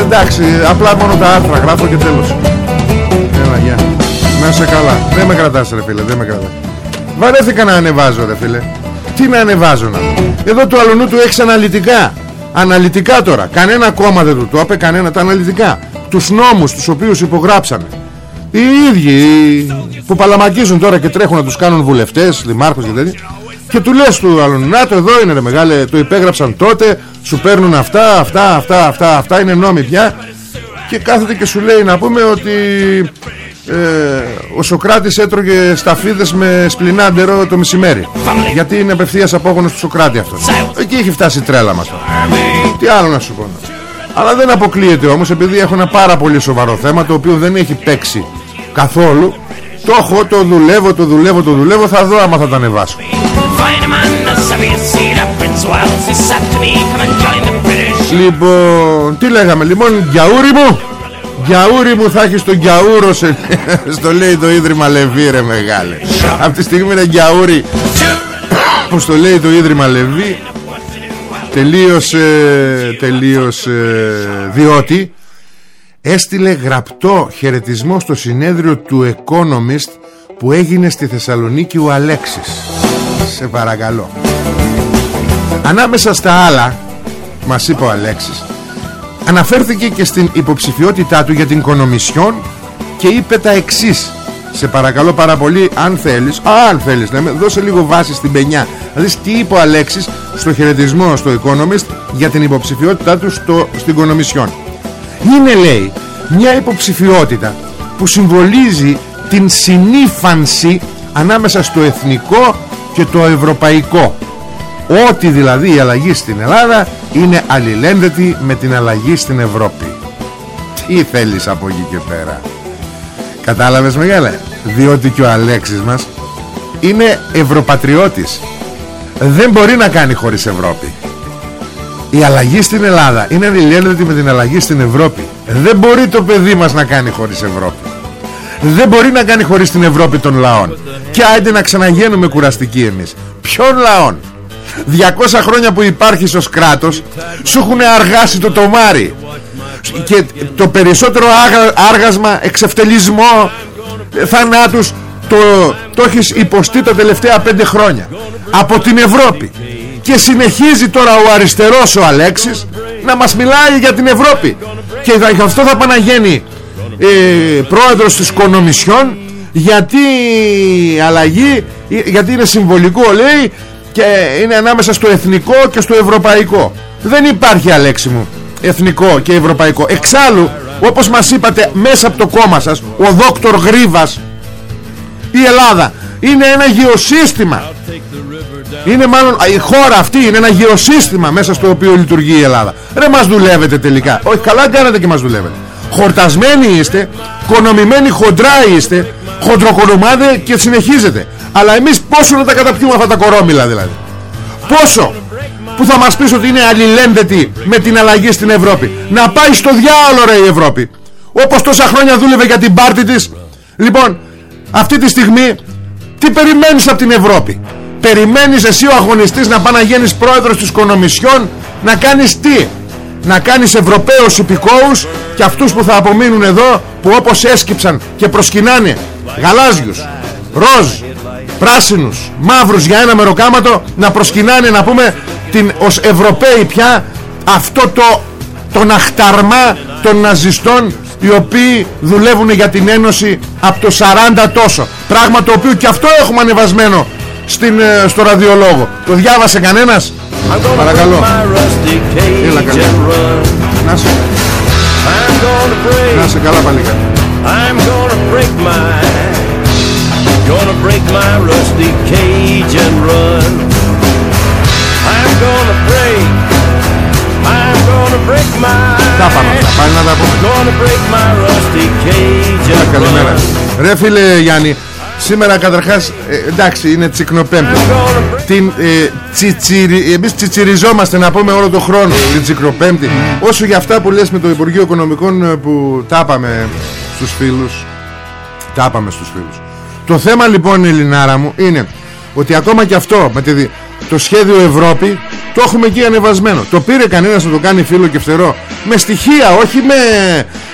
εντάξει απλά μόνο τα άρθρα γράφω και τέλος. Έλα γεια Να είσαι καλά. Δεν με κρατάς ρε φίλε δεν με κρατάς. Βαρέθηκα να ανεβάζω ρε φίλε. Τι να ανεβάζω να Εδώ του αλουνού του έχεις αναλυτικά. Αναλυτικά τώρα. Κανένα κόμμα δεν του το είπε κανένα. Τα αναλυτικά. Τους νόμους τους οποίους υπογράψανε. Οι ίδιοι που παλαμακίζουν τώρα και τρέχουν να τους κάνουν βουλευτές, δημάρχους και τέτοια και του λες του άλλον να το εδώ είναι ρε μεγάλε το υπέγραψαν τότε σου παίρνουν αυτά, αυτά, αυτά, αυτά αυτά είναι νόμοι πια και κάθεται και σου λέει να πούμε ότι ε, ο Σοκράτης έτρωγε σταφίδες με σπλινάντερο το μεσημέρι. Γιατί είναι απευθείας απόγονος του Σοκράτη αυτό. Εκεί έχει φτάσει η τρέλα μας τώρα. τι άλλο να σου πω. Αλλά δεν αποκλείεται όμως επειδή έχω ένα πάρα πολύ σοβαρό θέμα το οποίο δεν έχει παίξει καθόλου. Το έχω, το δουλεύω, το δουλεύω, το δουλεύω θα δω άμα θα το ανεβάσω Find him on the Soviet seat of Prince Wales. He said to me, come and join the British. Λοιπόν, τι λέγαμε λοιπόν, γιαούρι μου Γιαούρι μου θα έχεις τον γιαούρο σε... Στο λέει το Ίδρυμα Λεβί ρε μεγάλε Αυτή τη στιγμή είναι γιαούρι Που στο λέει το Ίδρυμα Λεβί; Τελείωσε Τελείωσε Διότι Έστειλε γραπτό χαιρετισμό στο συνέδριο του Economist Που έγινε στη Θεσσαλονίκη ο Αλέξης Σε παρακαλώ. Ανάμεσα στα άλλα Μας είπε ο Αλέξης Αναφέρθηκε και στην υποψηφιότητά του για την Κονομισιόν Και είπε τα εξής. Σε παρακαλώ πάρα πολύ αν θέλεις Α, αν θέλεις να με δώσε λίγο βάση στην πενιά Να δεις τι είπε ο Αλέξης Στο χαιρετισμό στο Economist Για την υποψηφιότητά του στο, στην Κονομισιόν. Είναι λέει Μια υποψηφιότητα Που συμβολίζει την συνήφανση Ανάμεσα στο εθνικό και το ευρωπαϊκό ότι δηλαδή η αλλαγή στην Ελλάδα είναι αλληλένδετη με την αλλαγή στην Ευρώπη. Τι θέλεις από εκεί και πέρα; Κατάλαβες μεγάλε. Διότι και ο Αλέξης μας είναι ευρωπατριώτης. Δεν μπορεί να κάνει χωρίς Ευρώπη. Η αλλαγή στην Ελλάδα είναι αλληλένδετη με την αλλαγή στην Ευρώπη. Δεν μπορεί το παιδί μας να κάνει χωρίς Ευρώπη. Δεν μπορεί να κάνει χωρίς την Ευρώπη των λαών. Και άντε να ξαναγίνουμε κουραστικοί εμείς. Ποιον λαών. 200 χρόνια που υπάρχεις ως κράτος σου έχουν αργάσει το τομάρι και το περισσότερο άγα- άργασμα εξευτελισμό ε, θανάτους το, το έχεις υποστεί τα τελευταία πέντε χρόνια από την Ευρώπη και συνεχίζει τώρα ο αριστερός ο Αλέξης να μας μιλάει για την Ευρώπη και θα- γι' αυτό θα παναγαίνει ε, πρόεδρος της Κονομισιόν γιατί η αλλαγή ε, γιατί είναι συμβολικό λέει και είναι ανάμεσα στο εθνικό και στο ευρωπαϊκό. Δεν υπάρχει Αλέξη μου εθνικό και ευρωπαϊκό. Εξάλλου όπως μας είπατε μέσα από το κόμμα σας ο δόκτωρ Γρίβας η Ελλάδα είναι ένα γεωσύστημα. Είναι μάλλον η χώρα αυτή είναι ένα γεωσύστημα μέσα στο οποίο λειτουργεί η Ελλάδα. Ρε μας δουλεύετε τελικά. Όχι καλά κάνετε και μας δουλεύετε χορτασμένοι είστε κονομημένοι χοντρά είστε χοντροκονομάτε και συνεχίζετε. Αλλά εμείς πόσο να τα καταπιούμε αυτά τα κορόμιλα δηλαδή; Πόσο που θα μας πεις ότι είναι αλληλένδετη με την αλλαγή στην Ευρώπη; Να πάει στο διάολο ρε η Ευρώπη. Όπως τόσα χρόνια δούλευε για την πάρτη της. Λοιπόν αυτή τη στιγμή τι περιμένεις από την Ευρώπη; Περιμένεις εσύ ο αγωνιστής να πάει να γίνεις πρόεδρος της Κονομισιόν να κάνεις τι; Να κάνεις Ευρωπαίους υπηκόους και αυτούς που θα απομείνουν εδώ που όπως έσκυψαν και προσκυνάνε γαλάζιους, ροζ, πράσινους, μαύρους για ένα μεροκάματο να προσκυνάνε να πούμε την, ως Ευρωπαίοι πια αυτό το τον αχταρμά των ναζιστών οι οποίοι δουλεύουν για την Ένωση από το 40 τόσο. Πράγμα το οποίο και αυτό έχουμε ανεβασμένο στην, ε, στο ραδιολόγο. Το διάβασε κανένας; παρακαλώ Έλα καλά να σε, να σε καλά παλίκα I'm gonna break my Gonna break my rusty cage and run I'm gonna break I'm gonna break my Τα πάμε Gonna break my rusty cage and Καλημέρα run. Ρε φίλε Γιάννη Σήμερα καταρχάς ε, εντάξει είναι τσικνοπέμπτη Gonna break την, ε, τσιτσιρι, Εμείς τσιτσιριζόμαστε να πούμε όλο τον χρόνο Την τσικνοπέμπτη. Όσο για αυτά που λες με το Υπουργείο Οικονομικών ε, Που τάπαμε στους φίλους Τάπαμε στους φίλους. Το θέμα λοιπόν Ελληνάρα μου είναι Ότι ακόμα και αυτό με τη, δι- Το σχέδιο Ευρώπη Το έχουμε εκεί ανεβασμένο. Το πήρε κανένας να το κάνει φίλο και φτερό Με στοιχεία όχι με,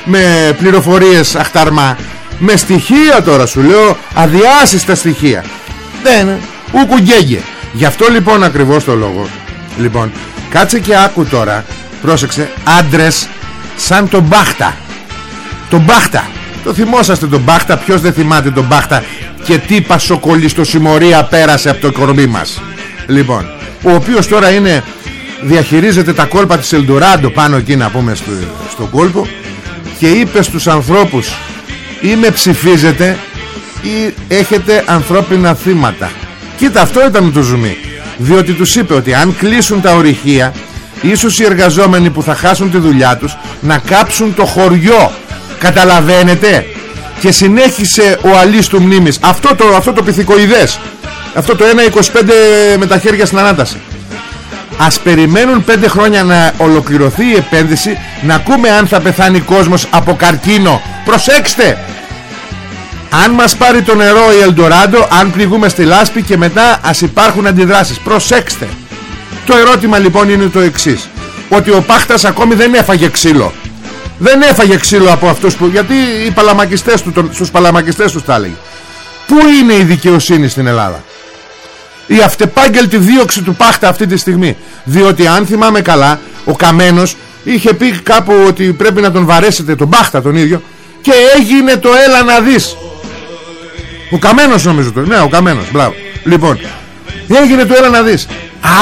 με πληροφορίες αχταρμά Με στοιχεία τώρα σου λέω Αδιάσυστα στοιχεία. Δεν Ούκου γκέγγε Γι' αυτό λοιπόν ακριβώς το λόγο. Λοιπόν κάτσε και άκου τώρα Πρόσεξε άντρες σαν τον Μπάχτα. Τον Μπάχτα. Το θυμόσαστε τον Μπάχτα Ποιος δεν θυμάται τον Μπάχτα Και τι πασοκολιστοσημωρία πέρασε από το κορμί μας. Λοιπόν Ο οποίος τώρα είναι Διαχειρίζεται τα κόλπα της Ελντοράντο Πάνω εκεί να πούμε στο, στον κόλπο Και είπε στους ανθρώπους Ή με ψηφίζετε Ή έχετε ανθρώπινα θύματα. Κοίτα αυτό ήταν το ζουμί. Διότι τους είπε ότι αν κλείσουν τα ορυχεία Ίσως οι εργαζόμενοι που θα χάσουν τη δουλειά τους Να κάψουν το χωριό. Καταλαβαίνετε; Και συνέχισε ο αλής του μνήμης. Αυτό το, αυτό το πυθικοειδές. Αυτό το 1.25 με τα χέρια στην ανάταση. Ας περιμένουν 5 χρόνια να ολοκληρωθεί η επένδυση Να ακούμε αν θα πεθάνει κόσμος από καρκίνο Προσέξτε! Αν μας πάρει το νερό η Ελντοράντο Αν πληγούμε στη λάσπη και μετά ας υπάρχουν αντιδράσεις. Προσέξτε! Το ερώτημα λοιπόν είναι το εξής. Ότι ο Πάχτας ακόμη δεν έφαγε ξύλο. Δεν έφαγε ξύλο από αυτούς που Γιατί οι παλαμακιστές του, τον- στους παλαμακιστές τους τα έλεγε. Πού είναι η δικαιοσύνη στην Ελλάδα; Η αυτεπάγγελτη δίωξη του Πάχτα αυτή τη στιγμή. Διότι αν θυμάμαι καλά ο Καμένος είχε πει κάπου ότι πρέπει να τον βαρέσετε τον Πάχτα τον ίδιο και έγινε το έλα να δεις. Ο Καμένος νομίζω το ναι ο Καμένος μπράβο. Λοιπόν έγινε το έλα να δεις.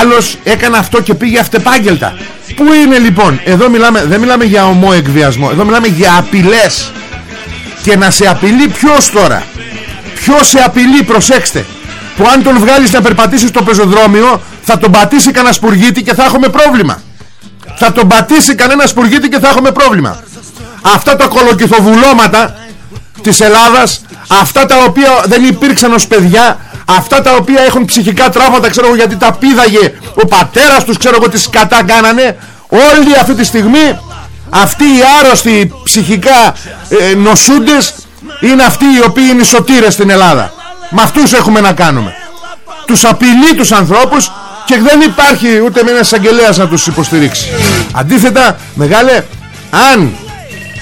Άλλος έκανε αυτό και πήγε αυτεπάγγελτα. Πού είναι λοιπόν; Εδώ μιλάμε, δεν μιλάμε για ομό εκβιασμό. Εδώ μιλάμε για απειλές. Και να σε απειλεί ποιος τώρα; Ποιος σε απειλεί προσέξτε. Που αν τον βγάλεις να περπατήσεις στο πεζοδρόμιο Θα τον πατήσει κανένα σπουργίτη και θα έχουμε πρόβλημα. Θα τον πατήσει κανένα σπουργίτη και θα έχουμε πρόβλημα Αυτά τα κολοκυθοβουλώματα Της Ελλάδας Αυτά τα οποία δεν υπήρξαν ως παιδιά Αυτά τα οποία έχουν ψυχικά τραύματα Ξέρω εγώ γιατί τα πήδαγε Ο πατέρας τους ξέρω εγώ τις σκατά κάνανε Όλοι αυτή τη στιγμή Αυτοί οι άρρωστοι ψυχικά ε, νοσούντες Είναι αυτοί οι οποίοι είναι οι σωτήρες στην Ελλάδα. Με αυτούς έχουμε να κάνουμε. Τους απειλεί τους ανθρώπους Και δεν υπάρχει ούτε με ένας αγγελέας να τους υποστηρίξει. Αντίθετα μεγάλε Αν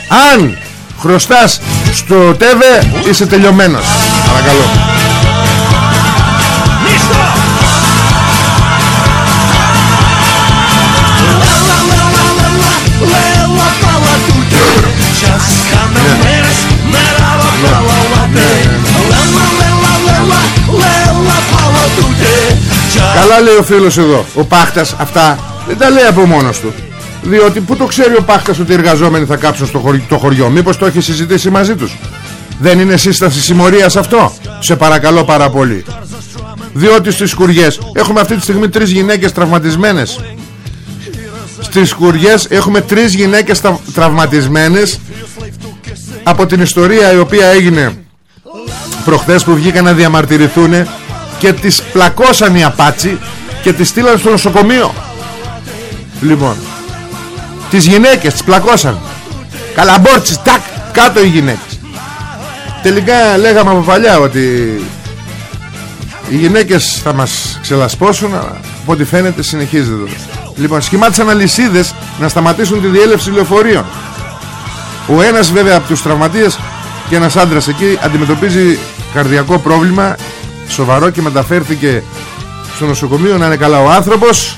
Αν χρωστάς στο ΤΕΒΕ Είσαι τελειωμένος. Παρακαλώ. Καλά λέει ο φίλος εδώ Ο Πάχτας αυτά δεν τα λέει από μόνος του Διότι που το ξέρει ο Πάχτας ότι οι εργαζόμενοι θα κάψουν στο χωριό, το χωριό; Μήπως το έχει συζητήσει μαζί τους; Δεν είναι σύσταση συμμορίας αυτό; Σε παρακαλώ πάρα πολύ. Διότι στις σκουριές Έχουμε αυτή τη στιγμή τρεις γυναίκες τραυματισμένες. Στις σκουριές έχουμε τρεις γυναίκες τρα- τραυματισμένες Από την ιστορία η οποία έγινε Προχθές που βγήκαν να διαμαρτυρηθούν Και τις πλακώσαν οι απάτσι Και τις στείλαν στο νοσοκομείο. Λοιπόν Τις γυναίκες τις πλακώσαν. Καλαμπόρτσις τάκ κάτω οι γυναίκες. Τελικά λέγαμε από παλιά ότι Οι γυναίκες θα μας ξελασπώσουν αλλά Από ό,τι φαίνεται συνεχίζεται τώρα Λοιπόν σχημάτισαν αλυσίδες Να σταματήσουν τη διέλευση λεωφορείων. Ο ένας βέβαια από τους τραυματίες Και ένας άντρας εκεί αντιμετωπίζει Καρδιακό πρόβλημα Σοβαρό και μεταφέρθηκε Στο νοσοκομείο να είναι καλά ο άνθρωπος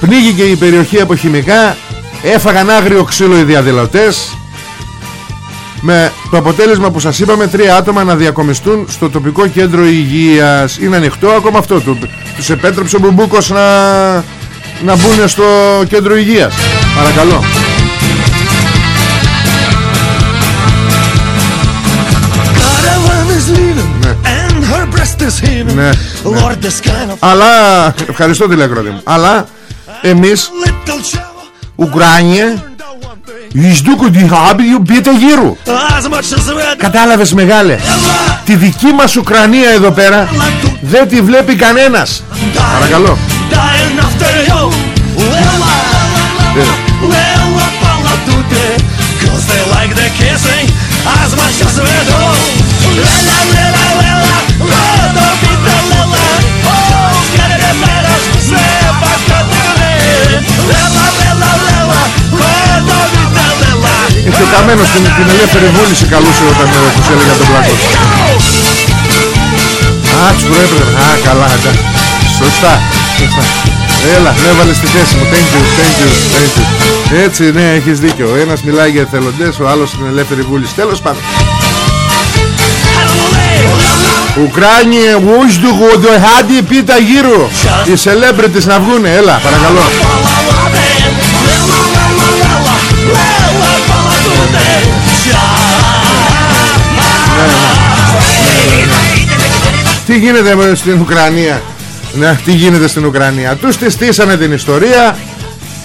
Πνίγηκε η περιοχή από χημικά. Έφαγαν άγριο ξύλο οι διαδηλωτές. Με το αποτέλεσμα που σας είπαμε Τρία άτομα να διακομιστούν στο τοπικό κέντρο υγείας. Είναι ανοιχτό ακόμα αυτό του, Τους επέτρεψε ο Μπουμπούκος να, να μπουν στο κέντρο υγείας. Παρακαλώ. Ναι, Αλλά Ευχαριστώ τηλεκρότη μου. Αλλά εμείς Ουκράνιε Εις δούκου διχάμπιου πίτε γύρου Κατάλαβες μεγάλε Τη δική μας Ουκρανία εδώ πέρα Δεν τη βλέπει κανένας. Παρακαλώ Και ο Καμένος την, την ελεύθερη βούληση καλούσε όταν ε, τους έλεγα τον πλάκο Α, τους προέπρεπε. Α, καλά, εντάξει. Σωστά, σωστά Έλα, με έβαλες στη θέση μου. Thank you, thank you, thank you. Έτσι, ναι, έχεις δίκιο. Ο ένας μιλάει για εθελοντές, ο άλλος την ελεύθερη βούληση. Τέλος πάντων. Ουκράνιε, Ουσδουγου, Δοχάντι, πίτα γύρω Οι celebrities να βγουνε, έλα, παρακαλώ Τι γίνεται στην Ουκρανία; Ναι, Τι γίνεται στην Ουκρανία; Τους τη στήσανε την ιστορία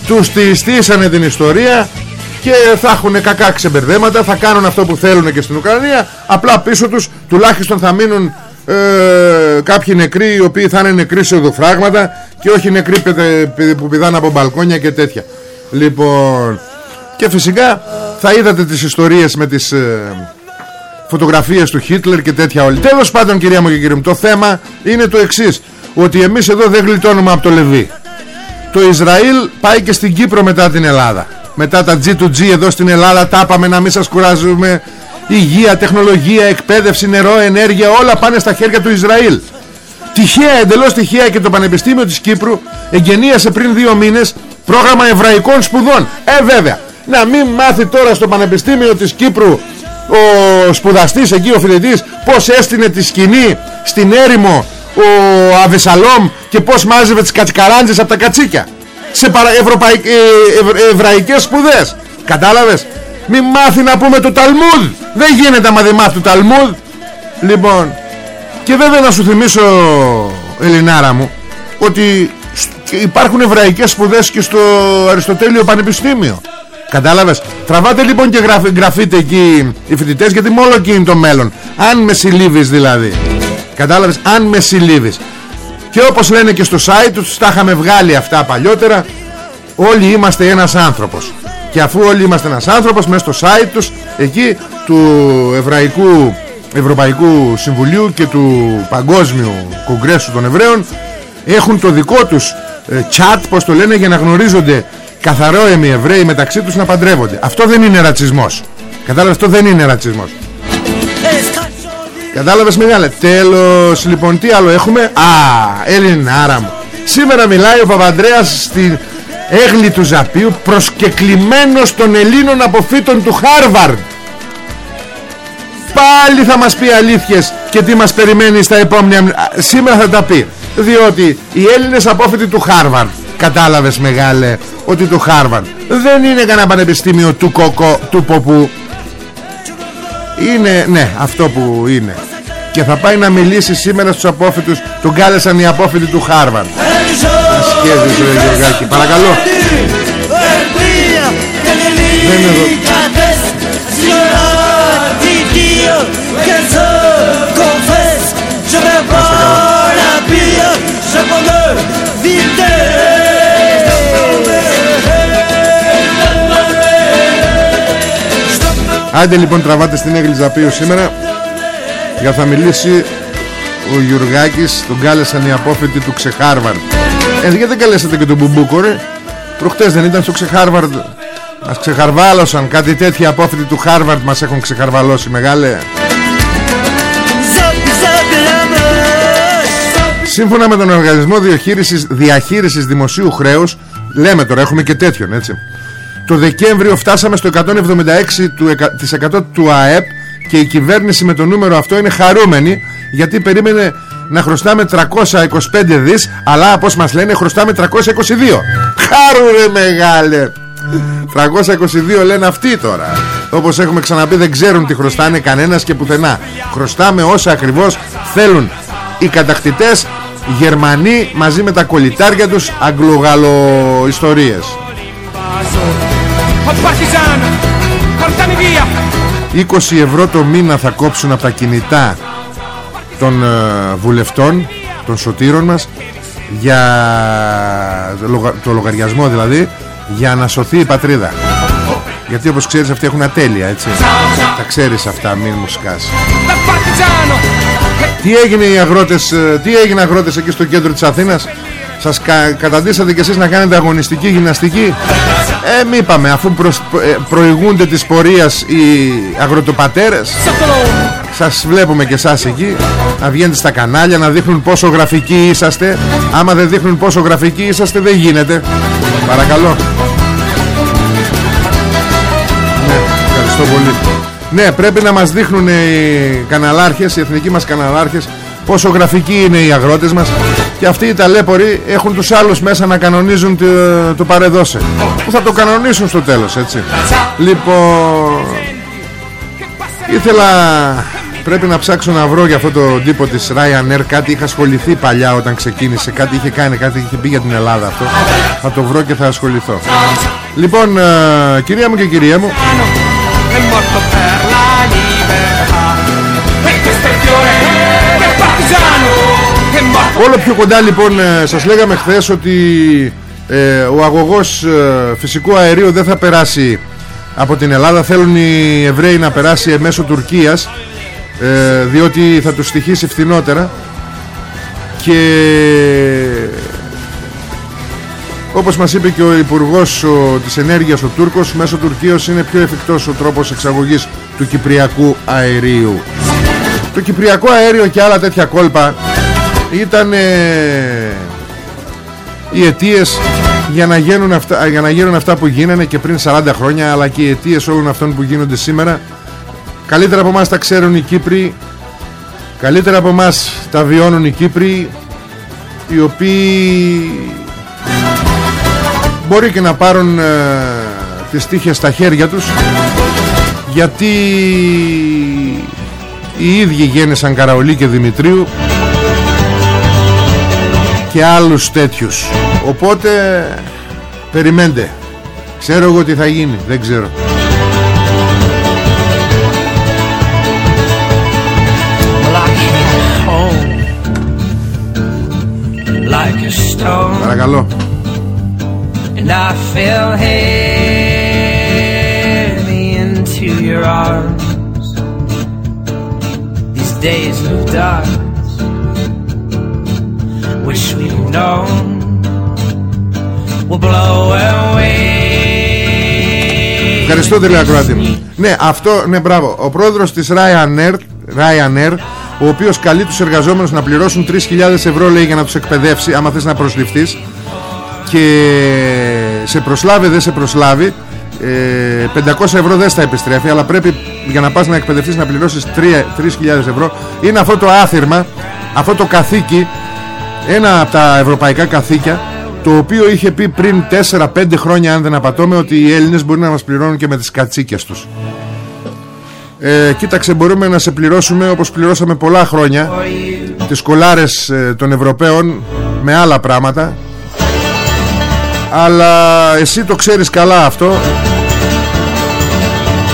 Τους τη στήσανε την ιστορία Και θα έχουν κακά ξεμπερδέματα Θα κάνουν αυτό που θέλουν και στην Ουκρανία Απλά πίσω τους τουλάχιστον θα μείνουν ε, Κάποιοι νεκροί Οι οποίοι θα είναι νεκροί σε οδοφράγματα Και όχι νεκροί που πηδάνε από μπαλκόνια και τέτοια. Λοιπόν Και φυσικά θα είδατε τις ιστορίες με τις ε, φωτογραφίες του Χίτλερ και τέτοια όλοι. Τέλος πάντων κυρία μου και κύριε μου, το θέμα είναι το εξής, ότι εμείς εδώ δεν γλιτώνουμε από το Λεβί. Το Ισραήλ πάει και στην Κύπρο μετά την Ελλάδα. Μετά τα G2G εδώ στην Ελλάδα τα είπαμε να μην σας κουράζουμε. Υγεία, τεχνολογία, εκπαίδευση, νερό, ενέργεια, όλα πάνε στα χέρια του Ισραήλ. Τυχαία, εντελώς τυχαία και το Πανεπιστήμιο της Κύπρου εγγενίασε πριν δύο μήνες πρόγραμμα εβραϊκών σπουδών. Ε βέβαια, να μην μάθει τώρα στο Πανεπιστήμιο της Κύπρου ο σπουδαστής εκεί ο φοιτητής πως έστεινε τη σκηνή στην έρημο ο Αβεσαλόμ και πως μάζευε τις κατσικαράντζες από τα κατσίκια; Σε παρα... Ευρωπαϊ... ε... εβραϊκές σπουδές κατάλαβες; Μην μάθει να πούμε το Ταλμούδ. Δεν γίνεται άμα δεν μάθει το Ταλμούδ. Λοιπόν και βέβαια να σου θυμίσω Ελληνάρα μου ότι υπάρχουν εβραϊκές σπουδές και στο Αριστοτέλειο Πανεπιστήμιο Κατάλαβες; Τραβάτε λοιπόν και γραφ, γραφείτε εκεί οι φοιτητές Γιατί μόνο εκεί είναι το μέλλον Αν με συλλήβεις δηλαδή Κατάλαβες; Αν με συλλήβεις. Και όπως λένε και στο site τους Τα είχαμε βγάλει αυτά παλιότερα Όλοι είμαστε ένας άνθρωπος. Και αφού όλοι είμαστε ένας άνθρωπος Μέσα στο site τους Εκεί του Εβραϊκού Ευρωπαϊκού Συμβουλίου και του Παγκόσμιου Κογκρέσου των Εβραίων έχουν το δικό τους ε, chat πως το λένε για να γνωρίζονται καθαρόεμοι Εβραίοι μεταξύ τους να παντρεύονται. Αυτό δεν είναι ρατσισμός. Κατάλαβες, αυτό δεν είναι ρατσισμός. Κατάλαβες μεγάλε. Τέλος, λοιπόν, τι άλλο έχουμε; Α, Ελληνάρα μου. Σήμερα μιλάει ο Παπαντρέας στην έγλη του Ζαπίου προσκεκλημένος των Ελλήνων αποφύτων του Χάρβαρντ. Πάλι θα μας πει αλήθειες και τι μας περιμένει στα επόμενα... Σήμερα θα τα πει. Διότι οι Έλληνες απόφοιτοι του Χάρβαρντ Κατάλαβες μεγάλε Ότι το Χάρβαρντ Δεν είναι κανένα πανεπιστήμιο του κοκο Του ποπού. Είναι ναι αυτό που είναι. Και θα πάει να μιλήσει σήμερα στους απόφοιτους Τον κάλεσαν οι απόφοιτοι του Χάρβαρντ. Ασχέδεις ρε Γεωργάκη Παρακαλώ. Δεν είναι εδώ Άντε λοιπόν τραβάτε στην Έγκλη Ζαπίου σήμερα Για θα μιλήσει ο Γιουργάκης Τον κάλεσαν οι απόφοιτοι του Ξεχάρβαρντ. Ε γιατί δεν καλέσατε και τον Μπουμπούκο ρε; Προχτές δεν ήταν στο Ξεχάρβαρντ. Μας ξεχαρβάλωσαν Κάτι τέτοια απόφοιτοι του Χάρβαρντ Μας έχουν ξεχαρβαλώσει μεγάλε. Σύμφωνα με τον Οργανισμό Διαχείρισης, Διαχείρισης Δημοσίου Χρέους Λέμε τώρα έχουμε και τέτοιον έτσι το Δεκέμβριο φτάσαμε στο 176% του ΑΕΠ και η κυβέρνηση με το νούμερο αυτό είναι χαρούμενη γιατί περίμενε να χρωστάμε 325 δις αλλά όπως μας λένε χρωστάμε 322 Χάρουνε μεγάλε! 322 λένε αυτοί τώρα. Όπως έχουμε ξαναπεί δεν ξέρουν τι χρωστάνε κανένας και πουθενά. Χρωστάμε όσα ακριβώς θέλουν οι κατακτητές Γερμανοί μαζί με τα κολλητάρια τους Αγγλογαλο 20 ευρώ το μήνα θα κόψουν από τα κινητά των ε, βουλευτών των σωτήρων μας για το λογα- το λογαριασμό δηλαδή για να σωθεί η πατρίδα. Γιατί όπως ξέρεις αυτοί έχουν ατέλεια έτσι. Τα ξέρεις αυτά μην μου σκάσει Da partigiano, τι έγινε οι αγρότες ε, τι έγινε αγρότες εκεί στο κέντρο της Αθήνας; Σας κα, καταντήσατε κι εσείς να κάνετε αγωνιστική γυμναστική; Ε μη είπαμε αφού προς- ε, προηγούνται της πορείας οι αγροτοπατέρες. Sotto l'ombra. σας βλέπουμε και εσάς εκεί Να βγαίνετε στα κανάλια να δείχνουν πόσο γραφικοί είσαστε. Άμα δεν δείχνουν πόσο γραφικοί είσαστε δεν γίνεται Παρακαλώ. Ναι, ευχαριστώ πολύ. Ναι, πρέπει να μας δείχνουν οι καναλάρχες Οι εθνικοί μας καναλάρχες Πόσο γραφικοί είναι οι αγρότες μας Και αυτοί οι ταλέποροι έχουν τους άλλους μέσα να κανονίζουν το, το παρεδώσε Που θα το κανονίσουν στο τέλος έτσι Λοιπόν Ήθελα Πρέπει να ψάξω να βρω για αυτό το τύπο της Ryanair Κάτι είχα ασχοληθεί παλιά όταν ξεκίνησε Κάτι είχε κάνει, κάτι είχε πει για την Ελλάδα αυτό Θα το βρω και θα ασχοληθώ Λοιπόν, ε, κυρία μου και κυρία μου Όλο πιο κοντά λοιπόν ε, σας λέγαμε χθες ότι ε, ο αγωγός ε, φυσικού αερίου δεν θα περάσει από την Ελλάδα. Θέλουν οι Εβραίοι να περάσει μέσω Τουρκίας ε, διότι θα τους στοιχήσει φθηνότερα. Και όπως μας είπε και ο Υπουργός ο, της Ενέργειας ο Τούρκος μέσω Τουρκίας είναι πιο εφικτός ο τρόπος εξαγωγής του Κυπριακού αερίου. Το Κυπριακό αέριο και άλλα τέτοια κόλπα ήταν ε, οι αιτίες για να, γίνουν αυτά, για να γίνουν αυτά που γίνανε και πριν 40 χρόνια αλλά και οι αιτίες όλων αυτών που γίνονται σήμερα. Καλύτερα από εμάς τα ξέρουν οι Κύπροι. Καλύτερα από εμάς τα βιώνουν οι Κύπροι οι οποίοι μπορεί και να πάρουν ε, τις τύχες στα χέρια τους γιατί οι ίδιοι γέννησαν Καραολί και Δημητρίου και άλλους τέτοιους. Οπότε περιμένετε. Ξέρω ότι τι θα γίνει Δεν ξέρω. We've known, will blow away. Ευχαριστώ τηλεακροάτη μου Ναι αυτό ναι μπράβο. Ο πρόεδρος της Ryanair, Ryanair Ο οποίος καλεί τους εργαζόμενους να πληρώσουν 3.000 ευρώ λέει για να τους εκπαιδεύσει Άμα θες να προσληφθείς. Και σε προσλάβει δεν σε προσλάβει. Ε, 500 ευρώ δεν στα επιστρέφει Αλλά πρέπει για να πας να εκπαιδευτείς να πληρώσεις 3.000 ευρώ. Είναι αυτό το άθυρμα Αυτό το καθήκη ένα από τα ευρωπαϊκά καθήκια το οποίο είχε πει πριν 4-5 χρόνια αν δεν απατώμε ότι οι Έλληνες μπορεί να μας πληρώνουν και με τις κατσίκες τους. Ε, κοίταξε μπορούμε να σε πληρώσουμε όπως πληρώσαμε πολλά χρόνια τις κολάρες ε, των Ευρωπαίων με άλλα πράγματα. Αλλά εσύ το ξέρεις καλά αυτό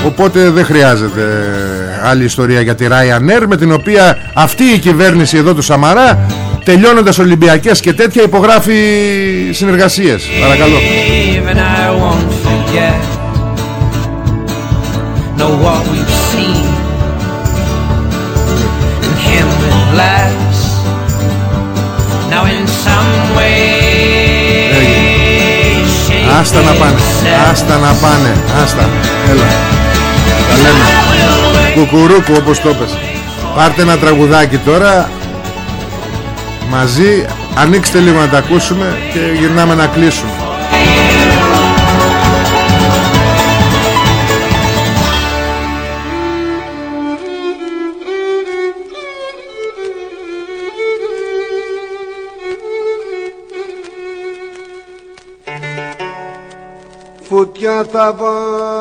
οπότε δεν χρειάζεται άλλη ιστορία για τη Ryanair με την οποία αυτή η κυβέρνηση εδώ του Σαμαρά τελειώνοντας Ολυμπιακές και τέτοια υπογράφει συνεργασίες. Παρακαλώ. And I won't forget. No what we've seen In him with glass Now in some way shape Άστα να πάνε Άστα να πάνε. Άστα Έλα. Τα λέμε. Κουκουρούκου όπως το πες. Πάρτε ένα τραγουδάκι τώρα Μαζί. Ανοίξτε λίγο να τα ακούσουμε Και γυρνάμε να κλείσουμε. Φωτιά θα βάλω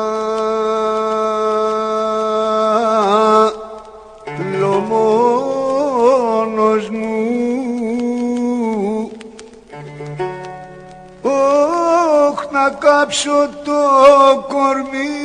μόνος μου Όχ να να κάψω το κορμί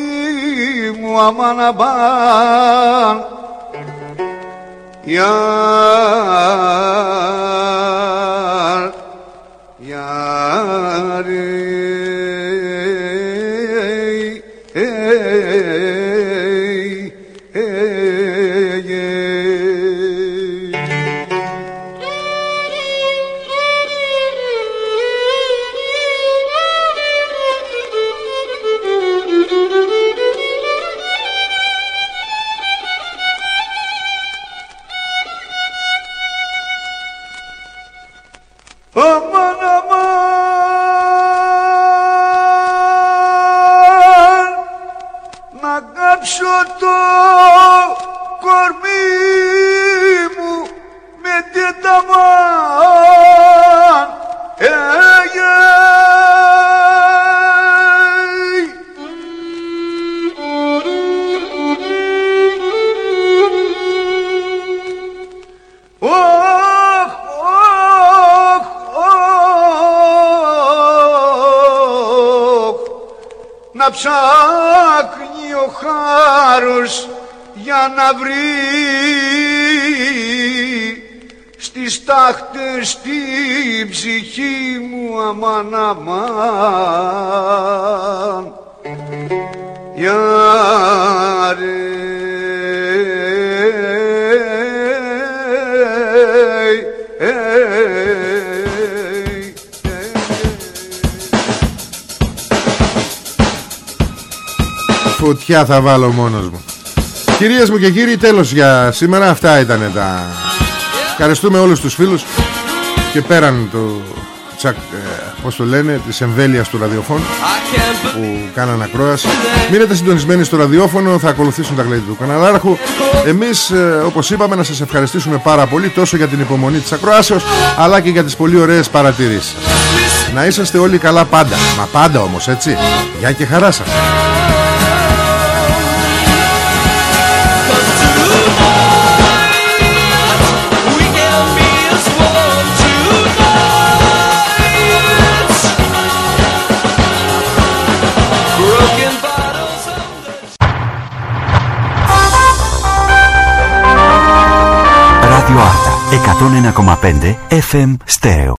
να ψάχνει ο χάρος για να βρει στις τάχτες στην ψυχή μου αμάν αμάν για Φωτιά θα βάλω μόνος μου. Κυρίες μου και κύριοι τέλος για σήμερα. Αυτά ήταν τα Ευχαριστούμε όλους τους φίλους Και πέραν το τσακ, ε, Πώς το λένε Της εμβέλειας του ραδιοφώνου Που κάναν ακρόαση. Μείνετε συντονισμένοι στο ραδιόφωνο Θα ακολουθήσουν τα κλειδί του καναλάρχου Εμείς ε, όπως είπαμε να σας ευχαριστήσουμε πάρα πολύ Τόσο για την υπομονή της ακροάσεως Αλλά και για τις πολύ ωραίες παρατηρήσεις. Να είσαστε όλοι καλά πάντα. Μα πάντα όμως έτσι. Γεια και χαρά σας 101,5 FM Stereo.